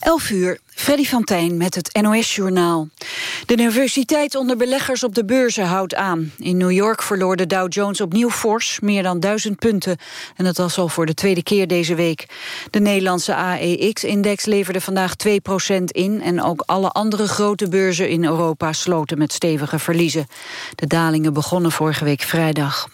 11 uur, Freddy van Tijn met het NOS-journaal. De nervositeit onder beleggers op de beurzen houdt aan. In New York verloor de Dow Jones opnieuw fors, meer dan duizend punten. En dat was al voor de tweede keer deze week. De Nederlandse AEX-index leverde vandaag 2% in... en ook alle andere grote beurzen in Europa sloten met stevige verliezen. De dalingen begonnen vorige week vrijdag.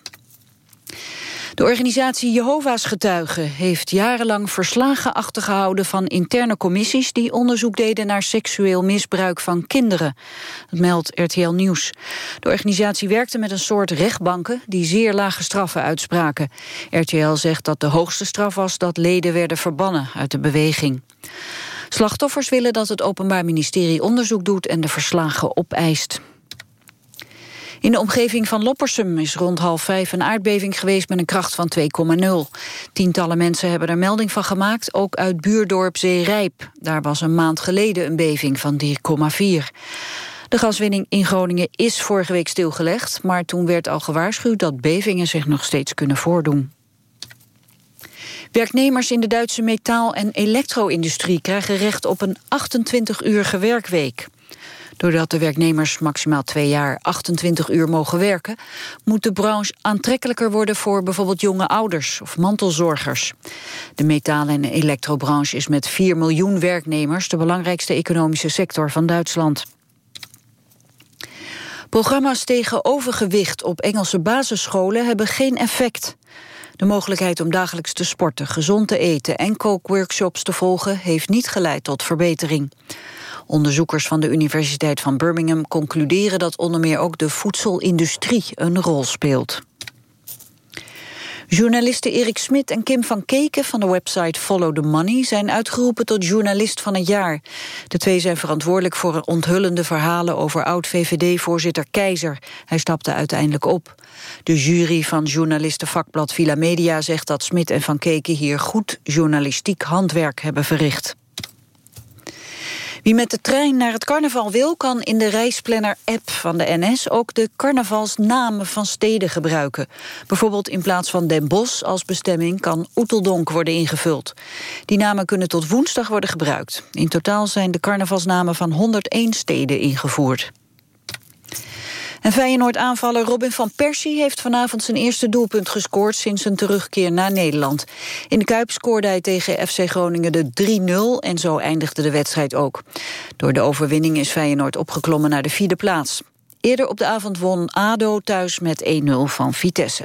De organisatie Jehovah's Getuigen heeft jarenlang verslagen achtergehouden van interne commissies die onderzoek deden naar seksueel misbruik van kinderen. Dat meldt RTL Nieuws. De organisatie werkte met een soort rechtbanken die zeer lage straffen uitspraken. RTL zegt dat de hoogste straf was dat leden werden verbannen uit de beweging. Slachtoffers willen dat het Openbaar Ministerie onderzoek doet en de verslagen opeist. In de omgeving van Loppersum is rond half vijf een aardbeving geweest met een kracht van 2,0. Tientallen mensen hebben er melding van gemaakt, ook uit buurdorp Zeerijp. Daar was een maand geleden een beving van 3,4. De gaswinning in Groningen is vorige week stilgelegd... maar toen werd al gewaarschuwd dat bevingen zich nog steeds kunnen voordoen. Werknemers in de Duitse metaal- en elektro-industrie... krijgen recht op een 28-uurige werkweek. Doordat de werknemers maximaal twee jaar 28 uur mogen werken... moet de branche aantrekkelijker worden voor bijvoorbeeld jonge ouders of mantelzorgers. De metaal- en elektrobranche is met 4 miljoen werknemers... de belangrijkste economische sector van Duitsland. Programma's tegen overgewicht op Engelse basisscholen hebben geen effect. De mogelijkheid om dagelijks te sporten, gezond te eten en kookworkshops te volgen heeft niet geleid tot verbetering. Onderzoekers van de Universiteit van Birmingham concluderen dat onder meer ook de voedselindustrie een rol speelt. Journalisten Erik Smit en Kim van Keken van de website Follow the Money zijn uitgeroepen tot journalist van het jaar. De twee zijn verantwoordelijk voor onthullende verhalen over oud-VVD-voorzitter Keizer. Hij stapte uiteindelijk op. De jury van journalistenvakblad Villa Media zegt dat Smit en van Keken hier goed journalistiek handwerk hebben verricht. Wie met de trein naar het carnaval wil... kan in de reisplanner-app van de NS ook de carnavalsnamen van steden gebruiken. Bijvoorbeeld in plaats van Den Bosch als bestemming... kan Oeteldonk worden ingevuld. Die namen kunnen tot woensdag worden gebruikt. In totaal zijn de carnavalsnamen van 101 steden ingevoerd. En Feyenoord-aanvaller Robin van Persie heeft vanavond zijn eerste doelpunt gescoord sinds zijn terugkeer naar Nederland. In de Kuip scoorde hij tegen FC Groningen de 3-0 en zo eindigde de wedstrijd ook. Door de overwinning is Feyenoord opgeklommen naar de vierde plaats. Eerder op de avond won ADO thuis met 1-0 van Vitesse.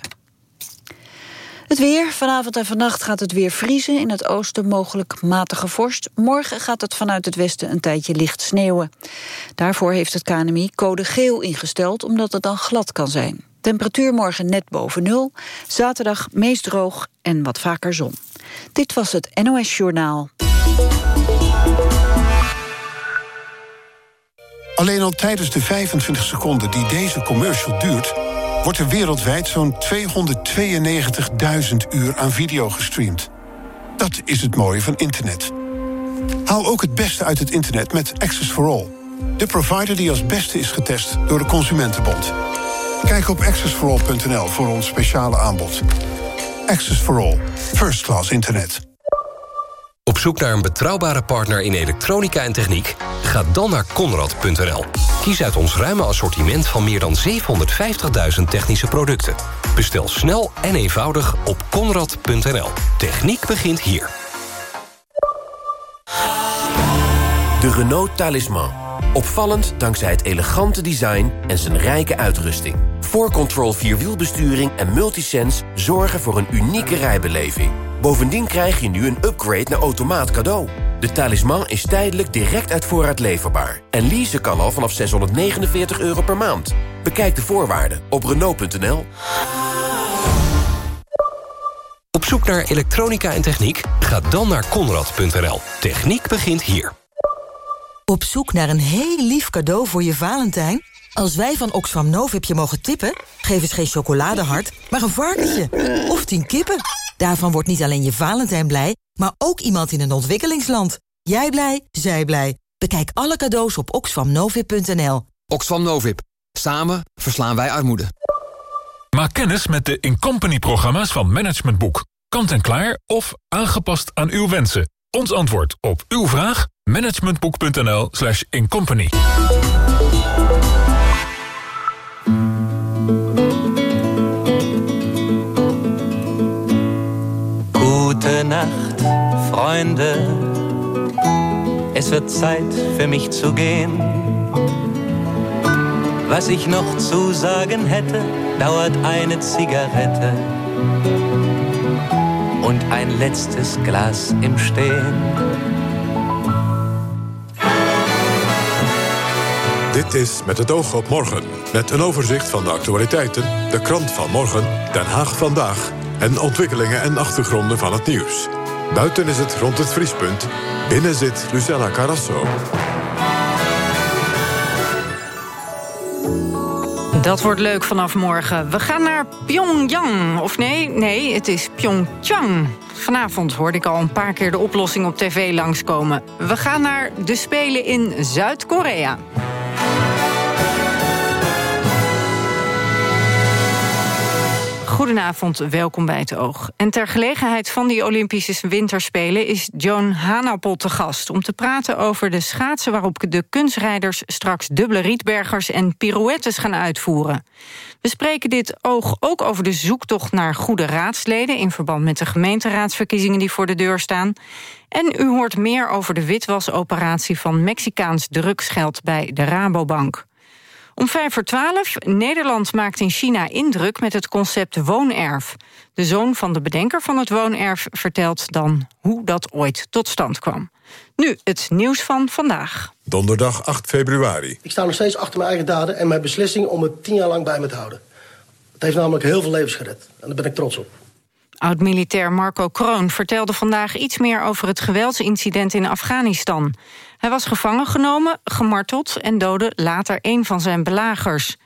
Het weer. Vanavond en vannacht gaat het weer vriezen. In het oosten mogelijk matige vorst. Morgen gaat het vanuit het westen een tijdje licht sneeuwen. Daarvoor heeft het KNMI code geel ingesteld... omdat het dan glad kan zijn. Temperatuur morgen net boven nul. Zaterdag meest droog en wat vaker zon. Dit was het NOS Journaal. Alleen al tijdens de 25 seconden die deze commercial duurt wordt er wereldwijd zo'n 292.000 uur aan video gestreamd. Dat is het mooie van internet. Haal ook het beste uit het internet met Access for All. De provider die als beste is getest door de Consumentenbond. Kijk op accessforall.nl voor ons speciale aanbod. Access for All. First class internet. Op zoek naar een betrouwbare partner in elektronica en techniek? Ga dan naar Conrad.nl. Kies uit ons ruime assortiment van meer dan 750.000 technische producten. Bestel snel en eenvoudig op Conrad.nl. Techniek begint hier. De Renault Talisman. Opvallend dankzij het elegante design en zijn rijke uitrusting. 4Control Vierwielbesturing en Multisense zorgen voor een unieke rijbeleving. Bovendien krijg je nu een upgrade naar automaat cadeau. De talisman is tijdelijk direct uit voorraad leverbaar. En leasen kan al vanaf 649 euro per maand. Bekijk de voorwaarden op Renault.nl. Op zoek naar elektronica en techniek? Ga dan naar Conrad.nl. Techniek begint hier. Op zoek naar een heel lief cadeau voor je Valentijn? Als wij van Oxfam Novib je mogen tippen... geef eens geen chocoladehart, maar een varkentje. Of tien kippen. Daarvan wordt niet alleen je Valentijn blij... maar ook iemand in een ontwikkelingsland. Jij blij, zij blij. Bekijk alle cadeaus op oxfamnovib.nl. Oxfam Novib. Samen verslaan wij armoede. Maak kennis met de Incompany-programma's van Management Boek. Kant en klaar of aangepast aan uw wensen. Ons antwoord op uw vraag? managementboek.nl slash incompany. Gute Nacht, Freunde. Es wird Zeit für mich zu gehen. Was ich noch zu sagen hätte, dauert eine Zigarette und ein letztes Glas im Stehen. Dit is Met het oog op morgen. Met een overzicht van de actualiteiten, de krant van morgen, Den Haag vandaag... en ontwikkelingen en achtergronden van het nieuws. Buiten is het rond het vriespunt. Binnen zit Lucella Carrasso. Dat wordt leuk vanaf morgen. We gaan naar Pyongyang. Of nee, nee, het is Pyeongchang. Vanavond hoorde ik al een paar keer de oplossing op tv langskomen. We gaan naar de Spelen in Zuid-Korea. Goedenavond, welkom bij het Oog. En ter gelegenheid van die Olympische Winterspelen... is Joan Hanapol te gast om te praten over de schaatsen... waarop de kunstrijders straks dubbele rietbergers en pirouettes gaan uitvoeren. We spreken dit oog ook over de zoektocht naar goede raadsleden... in verband met de gemeenteraadsverkiezingen die voor de deur staan. En u hoort meer over de witwasoperatie van Mexicaans drugsgeld bij de Rabobank. Om vijf voor twaalf, Nederland maakt in China indruk met het concept woonerf. De zoon van de bedenker van het woonerf vertelt dan hoe dat ooit tot stand kwam. Nu het nieuws van vandaag. Donderdag 8 februari. Ik sta nog steeds achter mijn eigen daden en mijn beslissing om het tien jaar lang bij me te houden. Het heeft namelijk heel veel levens gered en daar ben ik trots op. Oud-militair Marco Kroon vertelde vandaag iets meer over het geweldsincident in Afghanistan. Hij was gevangen genomen, gemarteld en doodde later een van zijn belagers.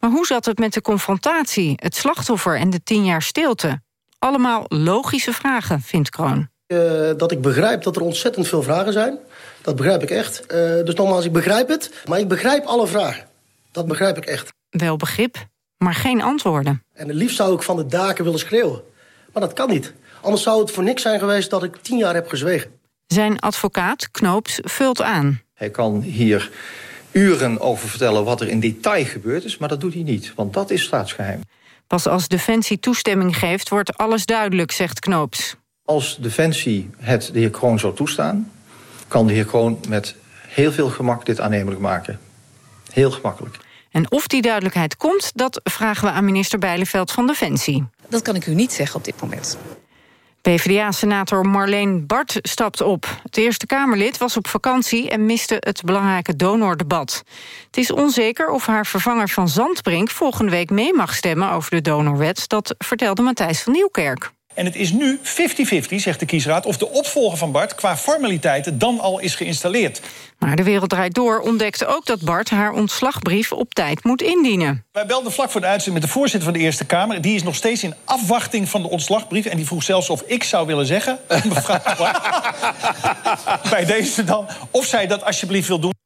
Maar hoe zat het met de confrontatie, het slachtoffer en de tien jaar stilte? Allemaal logische vragen, vindt Kroon. Uh, dat ik begrijp dat er ontzettend veel vragen zijn. Dat begrijp ik echt. Uh, dus nogmaals, ik begrijp het, maar ik begrijp alle vragen. Dat begrijp ik echt. Wel begrip, maar geen antwoorden. En het liefst zou ik van de daken willen schreeuwen. Maar dat kan niet. Anders zou het voor niks zijn geweest dat ik tien jaar heb gezwegen. Zijn advocaat, Knoops, vult aan. Hij kan hier uren over vertellen wat er in detail gebeurd is... maar dat doet hij niet, want dat is staatsgeheim. Pas als Defensie toestemming geeft, wordt alles duidelijk, zegt Knoops. Als Defensie het de heer Kroon zou toestaan... kan de heer Kroon met heel veel gemak dit aannemelijk maken. Heel gemakkelijk. En of die duidelijkheid komt, dat vragen we aan minister Bijleveld van Defensie. Dat kan ik u niet zeggen op dit moment. PvdA-senator Marleen Bart stapt op. Het Eerste Kamerlid was op vakantie en miste het belangrijke donordebat. Het is onzeker of haar vervanger van Zandbrink volgende week mee mag stemmen over de donorwet. Dat vertelde Matthijs van Nieuwkerk. En het is nu 50-50, zegt de kiesraad, of de opvolger van Bart qua formaliteiten dan al is geïnstalleerd. Maar de Wereld Draait Door ontdekte ook dat Bart haar ontslagbrief op tijd moet indienen. Wij belden vlak voor de uitzending met de voorzitter van de Eerste Kamer. Die is nog steeds in afwachting van de ontslagbrief. En die vroeg zelfs of ik zou willen zeggen, mevrouw bij deze dan, of zij dat alsjeblieft wil doen.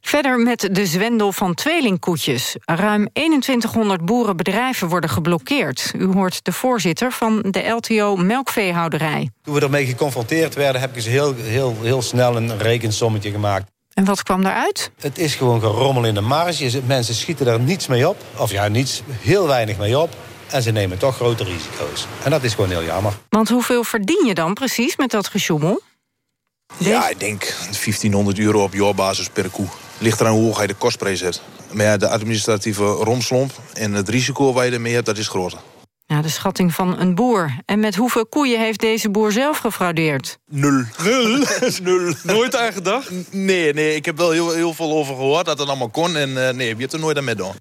Verder met de zwendel van tweelingkoetjes. Ruim 2100 boerenbedrijven worden geblokkeerd. U hoort de voorzitter van de LTO Melkveehouderij. Toen we ermee geconfronteerd werden... heb ik eens heel, heel, heel snel een rekensommetje gemaakt. En wat kwam daaruit? Het is gewoon gerommel in de marge. Mensen schieten daar niets mee op. Of ja, niets, heel weinig mee op. En ze nemen toch grote risico's. En dat is gewoon heel jammer. Want hoeveel verdien je dan precies met dat gesjoemel? Ja, ik denk 1500 euro op jaarbasis per koe. Ligt eraan hoe hoog hij de kostprijs hebt. Maar ja, de administratieve romslomp en het risico waar je ermee hebt, dat is groter. Ja, de schatting van een boer. En met hoeveel koeien heeft deze boer zelf gefraudeerd? Nul. Nul? Nul. Nooit aan gedacht? Nee, nee, ik heb wel heel, heel veel over gehoord dat het allemaal kon. En uh, nee, je hebt er nooit aan mee gedaan.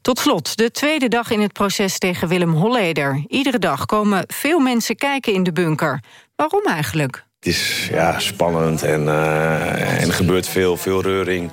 Tot slot, de tweede dag in het proces tegen Willem Holleder. Iedere dag komen veel mensen kijken in de bunker. Waarom eigenlijk? Het is ja, spannend en, uh, en er gebeurt veel, veel reuring,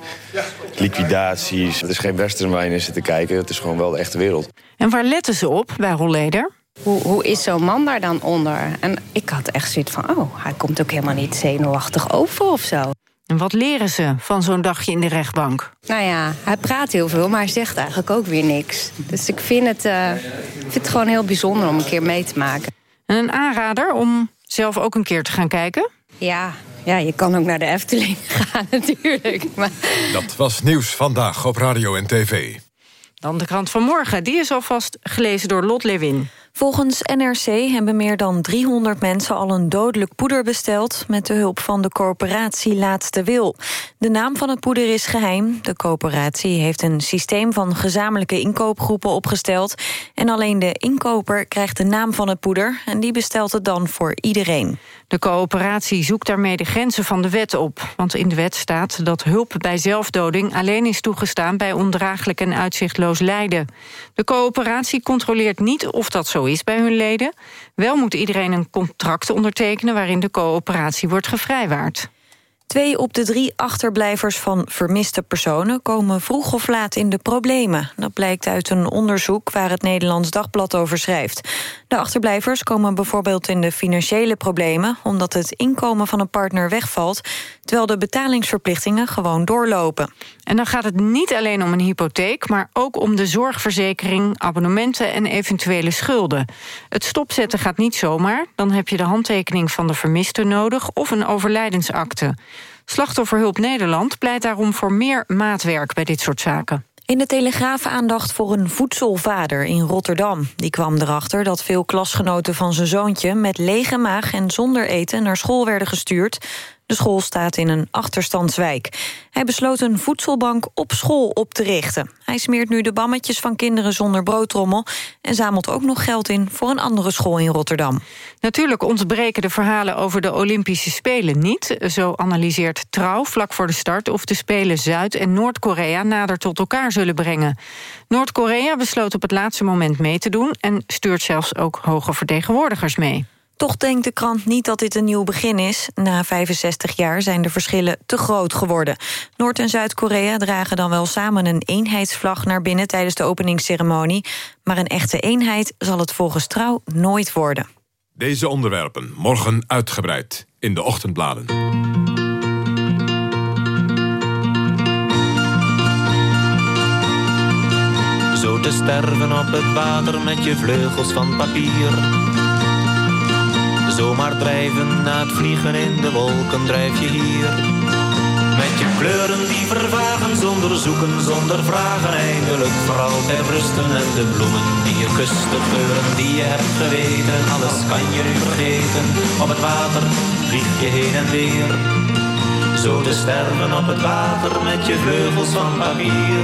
liquidaties. Het is geen western waar je in zit te kijken, het is gewoon wel de echte wereld. En waar letten ze op bij Holleder? Hoe, hoe is zo'n man daar dan onder? En ik had echt zoiets van, oh, hij komt ook helemaal niet zenuwachtig over of zo. En wat leren ze van zo'n dagje in de rechtbank? Nou ja, hij praat heel veel, maar hij zegt eigenlijk ook weer niks. Dus ik vind het, uh, vind het gewoon heel bijzonder om een keer mee te maken. En een aanrader om zelf ook een keer te gaan kijken? Ja, ja, je kan ook naar de Efteling gaan natuurlijk. Maar... Dat was nieuws vandaag op radio en tv. Dan de krant van morgen. Die is alvast gelezen door Lot Lewin. Volgens NRC hebben meer dan 300 mensen al een dodelijk poeder besteld... met de hulp van de corporatie Laatste Wil. De naam van het poeder is geheim. De coöperatie heeft een systeem van gezamenlijke inkoopgroepen opgesteld... en alleen de inkoper krijgt de naam van het poeder... en die bestelt het dan voor iedereen. De coöperatie zoekt daarmee de grenzen van de wet op. Want in de wet staat dat hulp bij zelfdoding alleen is toegestaan... bij ondraaglijk en uitzichtloos lijden. De coöperatie controleert niet of dat zo is bij hun leden. Wel moet iedereen een contract ondertekenen... waarin de coöperatie wordt gevrijwaard. Twee op de drie achterblijvers van vermiste personen... komen vroeg of laat in de problemen. Dat blijkt uit een onderzoek waar het Nederlands Dagblad over schrijft. De achterblijvers komen bijvoorbeeld in de financiële problemen... omdat het inkomen van een partner wegvalt... terwijl de betalingsverplichtingen gewoon doorlopen. En dan gaat het niet alleen om een hypotheek... maar ook om de zorgverzekering, abonnementen en eventuele schulden. Het stopzetten gaat niet zomaar. Dan heb je de handtekening van de vermiste nodig... of een overlijdensakte. Slachtofferhulp Nederland pleit daarom voor meer maatwerk bij dit soort zaken. In de Telegraaf aandacht voor een voedselvader in Rotterdam. Die kwam erachter dat veel klasgenoten van zijn zoontje... met lege maag en zonder eten naar school werden gestuurd. De school staat in een achterstandswijk. Hij besloot een voedselbank op school op te richten. Hij smeert nu de bammetjes van kinderen zonder broodtrommel... en zamelt ook nog geld in voor een andere school in Rotterdam. Natuurlijk ontbreken de verhalen over de Olympische Spelen niet. Zo analyseert Trouw vlak voor de start... of de Spelen Zuid- en Noord-Korea nader tot elkaar zullen brengen. Noord-Korea besloot op het laatste moment mee te doen... en stuurt zelfs ook hoge vertegenwoordigers mee. Toch denkt de krant niet dat dit een nieuw begin is. Na 65 jaar zijn de verschillen te groot geworden. Noord- en Zuid-Korea dragen dan wel samen een eenheidsvlag naar binnen tijdens de openingsceremonie. Maar een echte eenheid zal het volgens Trouw nooit worden. Deze onderwerpen morgen uitgebreid in de ochtendbladen. Zo te sterven op het water met je vleugels van papier Zomaar drijven na het vliegen in de wolken drijf je hier. Met je kleuren die vervagen zonder zoeken, zonder vragen. Eindelijk voor altijd rusten en de bloemen die je kust, de geuren die je hebt geweten. Alles kan je nu vergeten. Op het water vlieg je heen en weer. Zo te sterven op het water met je vleugels van papier.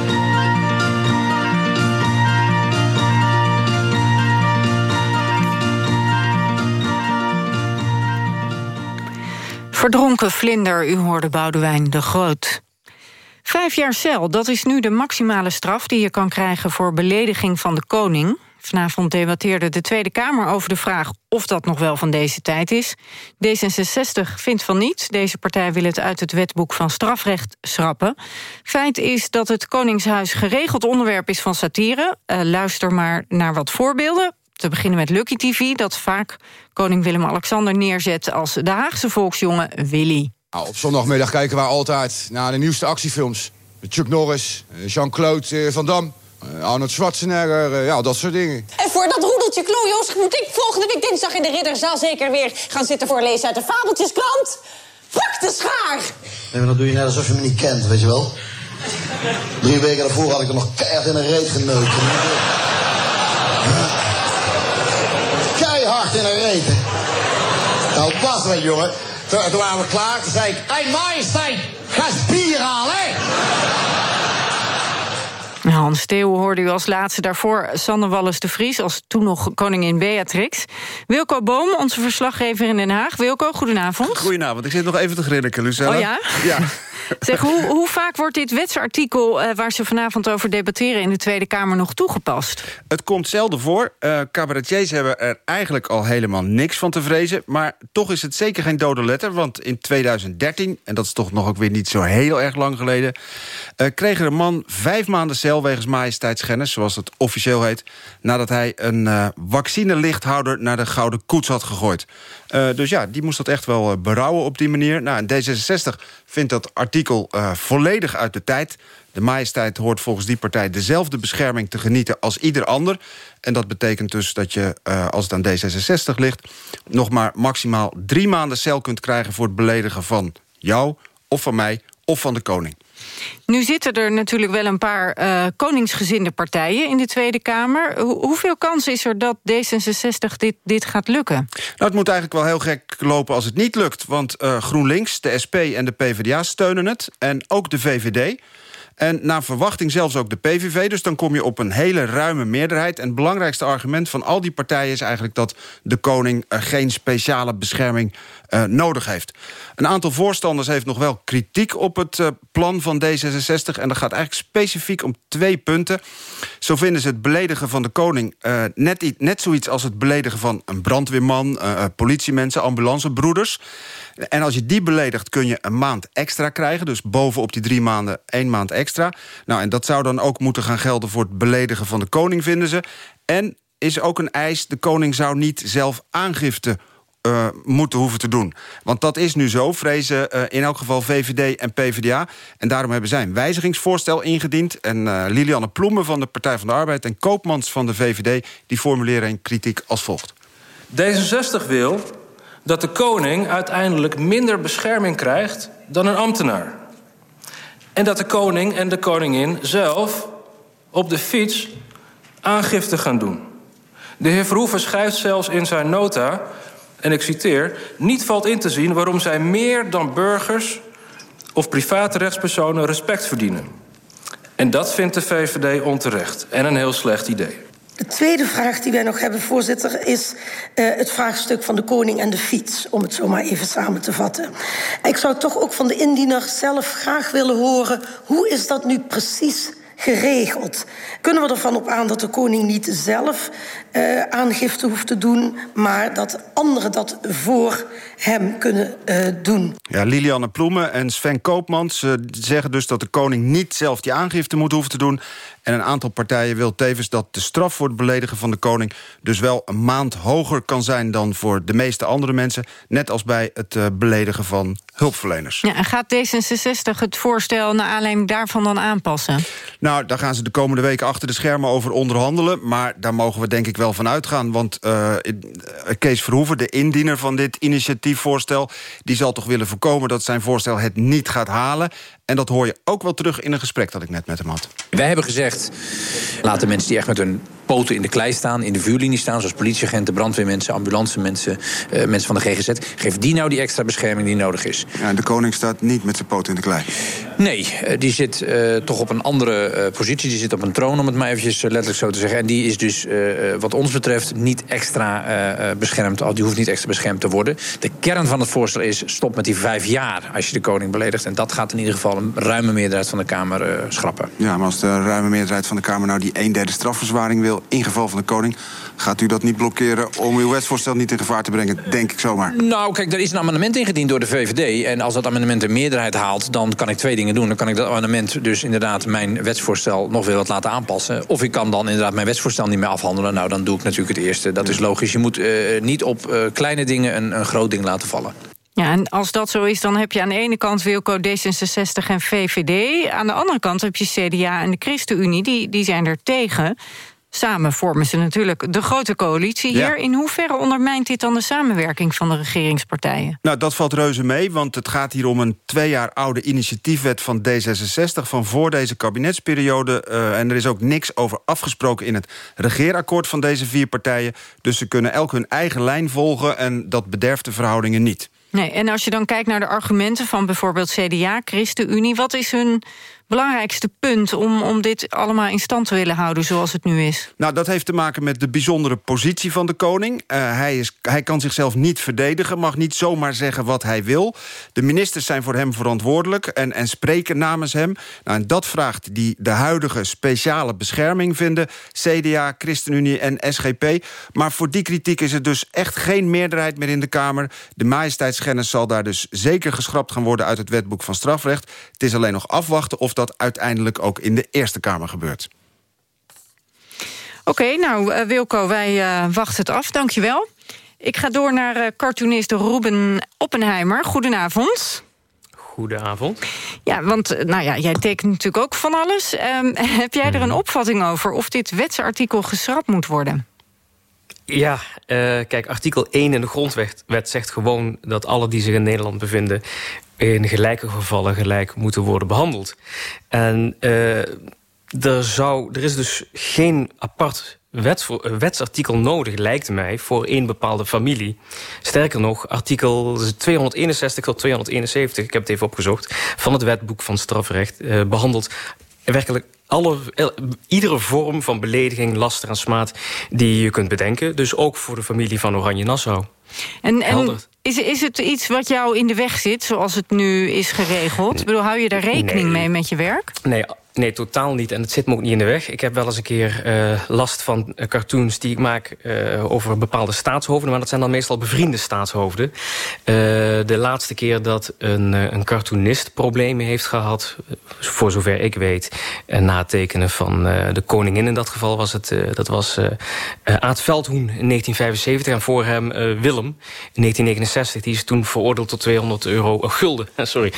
Verdronken vlinder, u hoorde Boudewijn de Groot. Vijf jaar cel, dat is nu de maximale straf die je kan krijgen voor belediging van de koning. Vanavond debatteerde de Tweede Kamer over de vraag of dat nog wel van deze tijd is. D66 vindt van niet. Deze partij wil het uit het wetboek van strafrecht schrappen. Feit is dat het Koningshuis geregeld onderwerp is van satire. Uh, luister maar naar wat voorbeelden. Te beginnen met Lucky TV, dat vaak koning Willem-Alexander neerzet... als de Haagse volksjongen Willy. Nou, op zondagmiddag kijken wij altijd naar de nieuwste actiefilms. Chuck Norris, eh, Jean-Claude eh, Van Damme... Arnold Schwarzenegger, ja, dat soort dingen. En voor dat roedeltje klojo's moet ik volgende week dinsdag in de Ridderzaal zeker weer gaan zitten voorlezen uit de Fabeltjeskrant. Pak de schaar! Nee, maar dat doe je net alsof je me niet kent, weet je wel. Drie weken daarvoor had ik er nog keihard in een reet geneukt. Keihard in een reet. Nou, pas met jongen. Toen, toen waren we klaar, toen zei ik... Hé, hey, majesteit, ga eens bier halen, hè? Hans Steeuwen hoorde u als laatste daarvoor Sanne Wallis de Vries... als toen nog koningin Beatrix. Wilco Boom, onze verslaggever in Den Haag. Wilco, goedenavond. Goedenavond, ik zit nog even te grinniken, Lucella. Oh ja? Ja. Zeg, hoe, vaak wordt dit wetsartikel... Uh, waar ze vanavond over debatteren in de Tweede Kamer nog toegepast? Het komt zelden voor. Uh, cabaretiers hebben er eigenlijk al helemaal niks van te vrezen. Maar toch is het zeker geen dode letter. Want in 2013, en dat is toch nog ook weer niet zo heel erg lang geleden... Uh, kreeg er een man vijf maanden cel wegens majesteitsschennis... zoals het officieel heet... nadat hij een vaccinelichthouder naar de Gouden Koets had gegooid. Uh, dus ja, die moest dat echt wel berouwen op die manier. Nou, en D66 vindt dat artikel uh, volledig uit de tijd. De majesteit hoort volgens die partij dezelfde bescherming te genieten als ieder ander. En dat betekent dus dat je, als het aan D66 ligt... nog maar maximaal drie maanden cel kunt krijgen... voor het beledigen van jou, of van mij, of van de koning. Nu zitten er natuurlijk wel een paar uh, koningsgezinde partijen in de Tweede Kamer. Ho hoeveel kans is er dat D66 dit, dit gaat lukken? Nou, het moet eigenlijk wel heel gek lopen als het niet lukt. Want uh, GroenLinks, de SP en de PvdA steunen het. En ook de VVD. En naar verwachting zelfs ook de PVV. Dus dan kom je op een hele ruime meerderheid. En het belangrijkste argument van al die partijen is eigenlijk... dat de koning uh, geen speciale bescherming uh, nodig heeft. Een aantal voorstanders heeft nog wel kritiek op het uh, plan van D66. En dat gaat eigenlijk specifiek om twee punten. Zo vinden ze het beledigen van de koning uh, net, net zoiets als het beledigen van een brandweerman... politiemensen, ambulancebroeders. En als je die beledigt kun je een maand extra krijgen. Dus bovenop die drie maanden één maand extra. Nou, en dat zou dan ook moeten gaan gelden voor het beledigen van de koning, vinden ze. En is ook een eis, de koning zou niet zelf aangifte uh, moeten hoeven te doen. Want dat is nu zo, vrezen uh, in elk geval VVD en PvdA. En daarom hebben zij een wijzigingsvoorstel ingediend. En uh, Lilianne Ploemen van de Partij van de Arbeid... en Koopmans van de VVD, die formuleren een kritiek als volgt. D66 wil dat de koning uiteindelijk minder bescherming krijgt dan een ambtenaar. En dat de koning en de koningin zelf op de fiets aangifte gaan doen. De heer Verhoeven schrijft zelfs in zijn nota en ik citeer... niet valt in te zien waarom zij meer dan burgers of private rechtspersonen respect verdienen. En dat vindt de VVD onterecht en een heel slecht idee. De tweede vraag die wij nog hebben, voorzitter, is uh, het vraagstuk van de koning en de fiets. Om het zo maar even samen te vatten. Ik zou toch ook van de indiener zelf graag willen horen... hoe is dat nu precies geregeld. Kunnen we ervan op aan dat de koning niet zelf uh, aangifte hoeft te doen... maar dat anderen dat voor hem kunnen uh, doen? Ja, Lilianne Ploemen en Sven Koopmans uh, zeggen dus dat de koning niet zelf die aangifte moet hoeven te doen... En een aantal partijen wil tevens dat de straf voor het beledigen van de koning... dus wel een maand hoger kan zijn dan voor de meeste andere mensen. Net als bij het beledigen van hulpverleners. Ja, en gaat D66 het voorstel naar aanleiding daarvan dan aanpassen? Nou, daar gaan ze de komende weken achter de schermen over onderhandelen. Maar daar mogen we denk ik wel van uitgaan. Want uh, Kees Verhoeven, de indiener van dit initiatiefvoorstel... die zal toch willen voorkomen dat zijn voorstel het niet gaat halen. En dat hoor je ook wel terug in een gesprek dat ik net met hem had. Wij hebben gezegd, laten mensen die echt met hun poten in de klei staan, in de vuurlinie staan, zoals politieagenten, brandweermensen, ambulancemensen, uh, mensen van de GGZ. Geef die nou die extra bescherming die nodig is. Ja, de koning staat niet met zijn poten in de klei. Nee, eh, die zit uh, toch op een andere positie. Die zit op een troon, om het maar eventjes letterlijk zo te zeggen. En die is dus, wat ons betreft, niet extra beschermd. Die hoeft niet extra beschermd te worden. De kern van het voorstel is: stop met die vijf jaar als je de koning beledigt. En dat gaat in ieder geval een ruime meerderheid van de Kamer schrappen. Ja, maar als de ruime meerderheid van de Kamer nou die een derde strafverzwaring wil, in geval van de koning, gaat u dat niet blokkeren om uw wetsvoorstel niet in gevaar te brengen, denk ik zomaar? Nou, kijk, er is een amendement ingediend door de VVD. En als dat amendement een meerderheid haalt, dan kan ik twee dingen doen. Dan kan ik dat amendement dus inderdaad mijn wetsvoorstel nog weer wat laten aanpassen. Of ik kan dan inderdaad mijn wetsvoorstel niet meer afhandelen. Nou, dan doe ik natuurlijk het eerste. Dat is logisch. Je moet uh, niet op uh, kleine dingen een, een groot ding laten vallen. Ja, en als dat zo is, dan heb je aan de ene kant Wilco D66 en VVD. Aan de andere kant heb je CDA en de ChristenUnie, die, die zijn er tegen. Samen vormen ze natuurlijk de grote coalitie hier. In hoeverre ondermijnt dit dan de samenwerking van de regeringspartijen? Nou, dat valt reuze mee, want het gaat hier om een twee jaar oude initiatiefwet van D66... van voor deze kabinetsperiode. Uh, en er is ook niks over afgesproken in het regeerakkoord van deze vier partijen. Dus ze kunnen elk hun eigen lijn volgen en dat bederft de verhoudingen niet. Nee, en als je dan kijkt naar de argumenten van bijvoorbeeld CDA, ChristenUnie... wat is hun belangrijkste punt om, om dit allemaal in stand te willen houden zoals het nu is? Nou, dat heeft te maken met de bijzondere positie van de koning. Uh, hij, is, hij kan zichzelf niet verdedigen, mag niet zomaar zeggen wat hij wil. De ministers zijn voor hem verantwoordelijk en, en spreken namens hem. Nou, en dat vraagt die de huidige speciale bescherming vinden... CDA, ChristenUnie en SGP. Maar voor die kritiek is er dus echt geen meerderheid meer in de Kamer. De majesteitsschennis zal daar dus zeker geschrapt gaan worden... uit het wetboek van strafrecht. Het is alleen nog afwachten of dat dat uiteindelijk ook in de Eerste Kamer gebeurt. Oké, nou uh, Wilco, wij uh, wachten het af. Dankjewel. Ik ga door naar uh, cartoonist Ruben Oppenheimer. Goedenavond. Goedenavond. Ja, want nou ja, jij tekent natuurlijk ook van alles. Um, heb jij er een mhm. opvatting over of dit wetsartikel geschrapt moet worden? Ja, uh, kijk, artikel 1 in de grondwet zegt gewoon... dat alle die zich in Nederland bevinden in gelijke gevallen gelijk moeten worden behandeld. En uh, er, zou, er is dus geen apart wet uh, wetsartikel nodig, lijkt mij, voor één bepaalde familie. Sterker nog, artikel 261 tot 271, ik heb het even opgezocht... van het wetboek van strafrecht uh, behandelt werkelijk alle, iedere vorm van belediging, laster en smaad die je kunt bedenken. Dus ook voor de familie van Oranje-Nassau. En, en is, is het iets wat jou in de weg zit, zoals het nu is geregeld? Ik bedoel, hou je daar rekening mee met je werk? Nee, Nee, totaal niet. En het zit me ook niet in de weg. Ik heb wel eens een keer uh, last van uh, cartoons die ik maak uh, over bepaalde staatshoofden. Maar dat zijn dan meestal bevriende staatshoofden. de laatste keer dat een, een cartoonist problemen heeft gehad... voor zover ik weet, na het tekenen van de koningin in dat geval... was het, dat was Aad Veldhoen in 1975 en voor hem Willem in 1969. Die is toen veroordeeld tot 200 euro gulden sorry,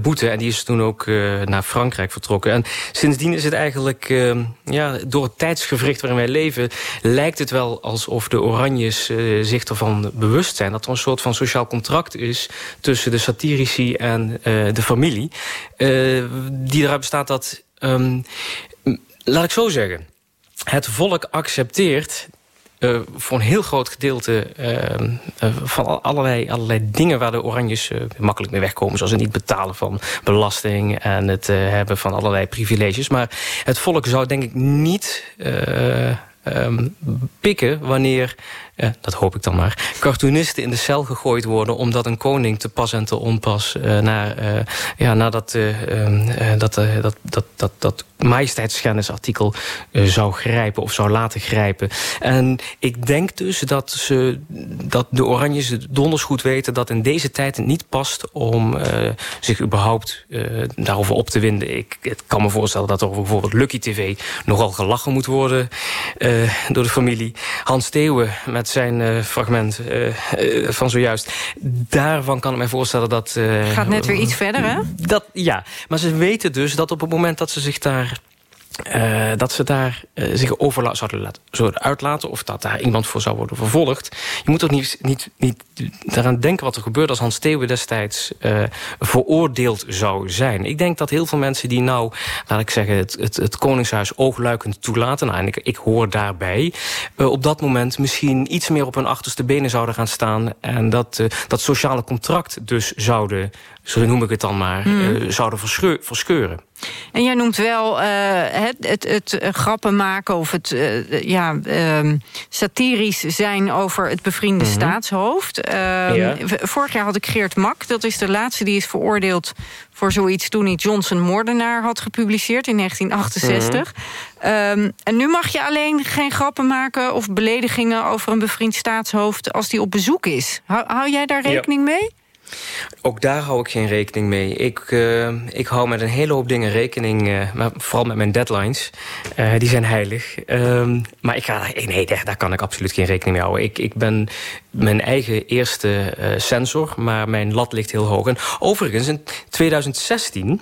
boete. En die is toen ook naar Frankrijk vertrokken. En sindsdien is het eigenlijk, uh, ja, door het tijdsgevricht waarin wij leven... lijkt het wel alsof de Oranjes uh, zich ervan bewust zijn... dat er een soort van sociaal contract is tussen de satirici en uh, de familie. die eruit bestaat dat, um, laat ik zo zeggen... het volk accepteert uh, voor een heel groot gedeelte uh, van allerlei, allerlei dingen... waar de Oranjes makkelijk mee wegkomen. Zoals het niet betalen van belasting... en het hebben van allerlei privileges. Maar het volk zou denk ik niet um, pikken wanneer, dat hoop ik dan maar... cartoonisten in de cel gegooid worden... omdat een koning te pas en te onpas uh, naar, uh, ja, naar dat, um, dat, dat, dat, dat, dat majesteitsschennisartikel zou grijpen... of zou laten grijpen. En ik denk dus dat, ze, dat de Oranjes donders goed weten... dat in deze tijd het niet past om zich überhaupt daarover op te winden. Ik, ik kan me voorstellen dat er bijvoorbeeld Lucky TV... nogal gelachen moet worden... Door de familie. Hans Theeuwen met zijn uh, fragment uh, van zojuist. Daarvan kan ik mij voorstellen dat... Gaat net weer iets verder, hè? Dat, ja, maar ze weten dus dat op het moment dat ze zich daar uh, dat ze daar uh, zich over zouden, laten, zouden uitlaten... of dat daar iemand voor zou worden vervolgd. Je moet toch niet, niet, niet daaraan denken wat er gebeurde... als Hans Theeuwen destijds uh, veroordeeld zou zijn. Ik denk dat heel veel mensen die nou, laat ik zeggen... het, het, het Koningshuis oogluikend toelaten... Nou, en ik, ik hoor daarbij... op dat moment misschien iets meer op hun achterste benen zouden gaan staan... en dat, dat sociale contract dus zouden zo noem ik het dan maar, eh, zouden verscheu- verscheuren. En jij noemt wel eh, het, het, het eh, grappen maken of het eh, ja, ehm, satirisch zijn over het bevriende Mhm. staatshoofd. Ehm, Ja. Vorig jaar had ik Geert Mak, dat is de laatste die is veroordeeld voor zoiets toen hij Johnson Moordenaar had gepubliceerd in 1968. Mhm. Ehm, en nu mag je alleen geen grappen maken of beledigingen over een bevriend staatshoofd als die op bezoek is. Hou, hou jij daar Ja. rekening mee? Ook daar hou ik geen rekening mee. Ik, eh, ik hou met een hele hoop dingen rekening, eh, maar vooral met mijn deadlines. Eh, die zijn heilig. Ehm, maar ik ga, daar- nee, daar, daar kan ik absoluut geen rekening mee houden. Ik, ik ben mijn eigen eerste sensor, maar mijn lat ligt heel hoog. En overigens, in 2016...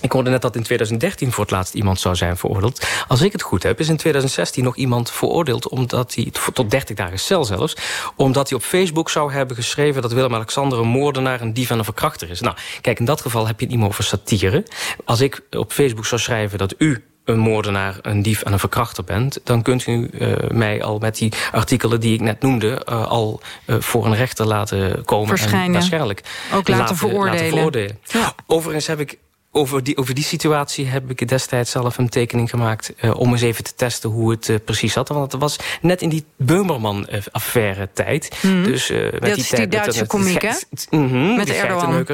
Ik hoorde net dat in 2013 voor het laatst iemand zou zijn veroordeeld. Als ik het goed heb, is in 2016 nog iemand veroordeeld... omdat hij, tot 30 dagen cel zelfs... omdat hij op Facebook zou hebben geschreven... dat Willem-Alexander een moordenaar, een dief en een verkrachter is. Nou, kijk, in dat geval heb je het niet meer over satire. Als ik op Facebook zou schrijven dat u een moordenaar, een dief en een verkrachter bent... dan kunt u eh, mij al met die artikelen die ik net noemde... eh, al eh, voor een rechter laten komen. Verschijnen. En waarschijnlijk Ook laten veroordelen. veroordelen. Ja. Overigens heb ik over die, over die situatie heb ik destijds zelf een tekening gemaakt... eh, om eens even te testen hoe het eh, precies zat. Want het was net in die Beumerman-affaire tijd. Mhm. Dus, eh, met Dat is die tijd- Duitse komiek, hè? Mhm, Met Erdogan.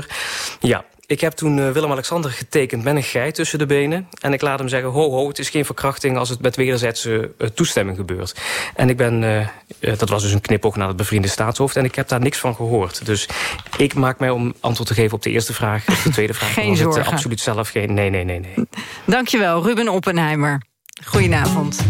Ja, ik heb toen eh, Willem-Alexander getekend met een geit tussen de benen. En ik laat hem zeggen, ho ho, het is geen verkrachting... als het met wederzijdse eh, toestemming gebeurt. En ik ben, eh, dat was dus een knipoog naar het bevriende staatshoofd... en ik heb daar niks van gehoord. Dus ik maak mij om antwoord te geven op de eerste vraag... de tweede vraag. Geen was het, zorgen. absoluut zelf geen, nee, nee, nee, nee. Dankjewel, Ruben Oppenheimer. Goedenavond.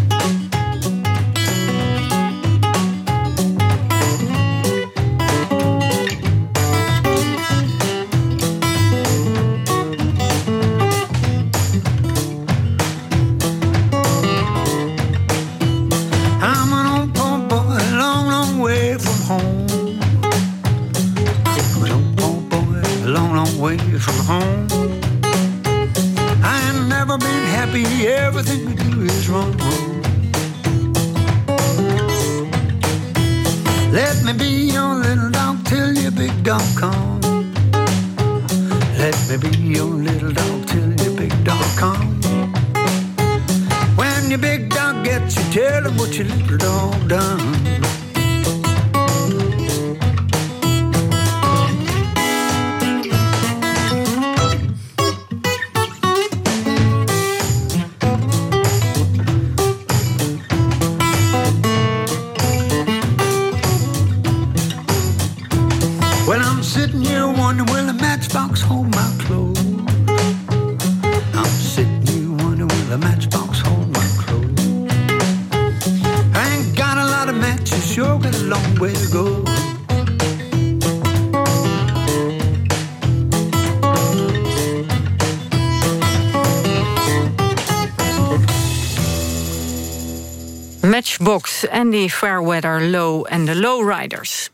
Matchbox, Andy Fairweather, Low en de Lowriders.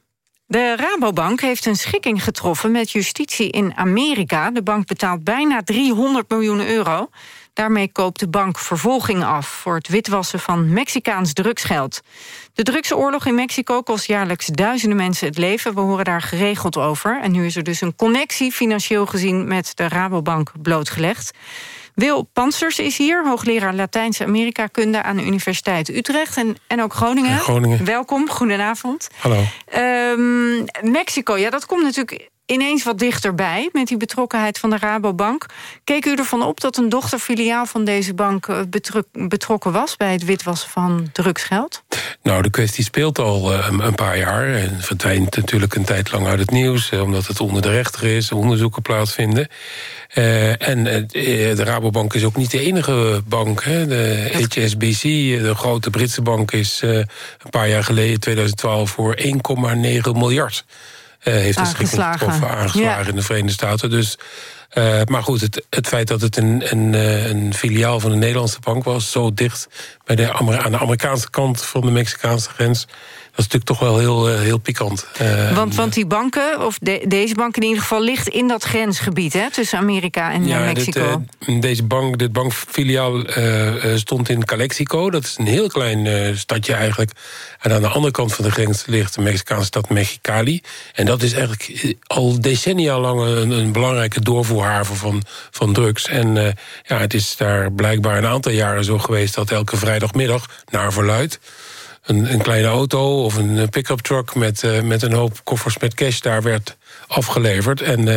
De Rabobank heeft een schikking getroffen met justitie in Amerika. De bank betaalt bijna 300 miljoen euro. Daarmee koopt de bank vervolging af voor het witwassen van Mexicaans drugsgeld. De drugsoorlog in Mexico kost jaarlijks duizenden mensen het leven. We horen daar geregeld over. En nu is er dus een connectie financieel gezien met de Rabobank blootgelegd. Wil Pansers is hier, hoogleraar Latijnse Amerika-kunde aan de Universiteit Utrecht en, en ook Groningen. Groningen. Welkom, goedenavond. Hallo. Ehm, Mexico, ja, dat komt natuurlijk ineens wat dichterbij met die betrokkenheid van de Rabobank. Keek u ervan op dat een dochterfiliaal van deze bank eh, betro- betrokken was bij het witwassen van drugsgeld? Nou, de kwestie speelt al eh, een- paar jaar. En verdwijnt natuurlijk een tijd lang uit het nieuws... eh, omdat het onder de rechter is, onderzoeken plaatsvinden. En de Rabobank is ook niet de enige bank. Hè. De HSBC, de grote Britse bank, is een paar jaar geleden, 2012... voor 1,9 miljard heeft een schikking getroffen, aangeslagen Ja. in de Verenigde Staten. Dus Uh, maar goed, het, het feit dat het een, een, een filiaal van een Nederlandse bank was... zo dicht bij de, aan de Amerikaanse kant van de Mexicaanse grens is natuurlijk toch wel heel, eh, heel pikant. Uh, want, want die banken, of de, deze bank in ieder geval... ligt in dat grensgebied hè, tussen Amerika en ja, Mexico. Dit, deze bank, dit bankfiliaal stond in Calexico. Dat is een heel klein stadje eigenlijk. En aan de andere kant van de grens ligt de Mexicaanse stad Mexicali. En dat is eigenlijk al decennia lang een, een belangrijke doorvoerhaven van, van drugs. En ja, het is daar blijkbaar een aantal jaren zo geweest... dat elke vrijdagmiddag, naar verluid een, een kleine auto of een pick-up truck met, uh, met een hoop koffers met cash daar werd afgeleverd. En uh,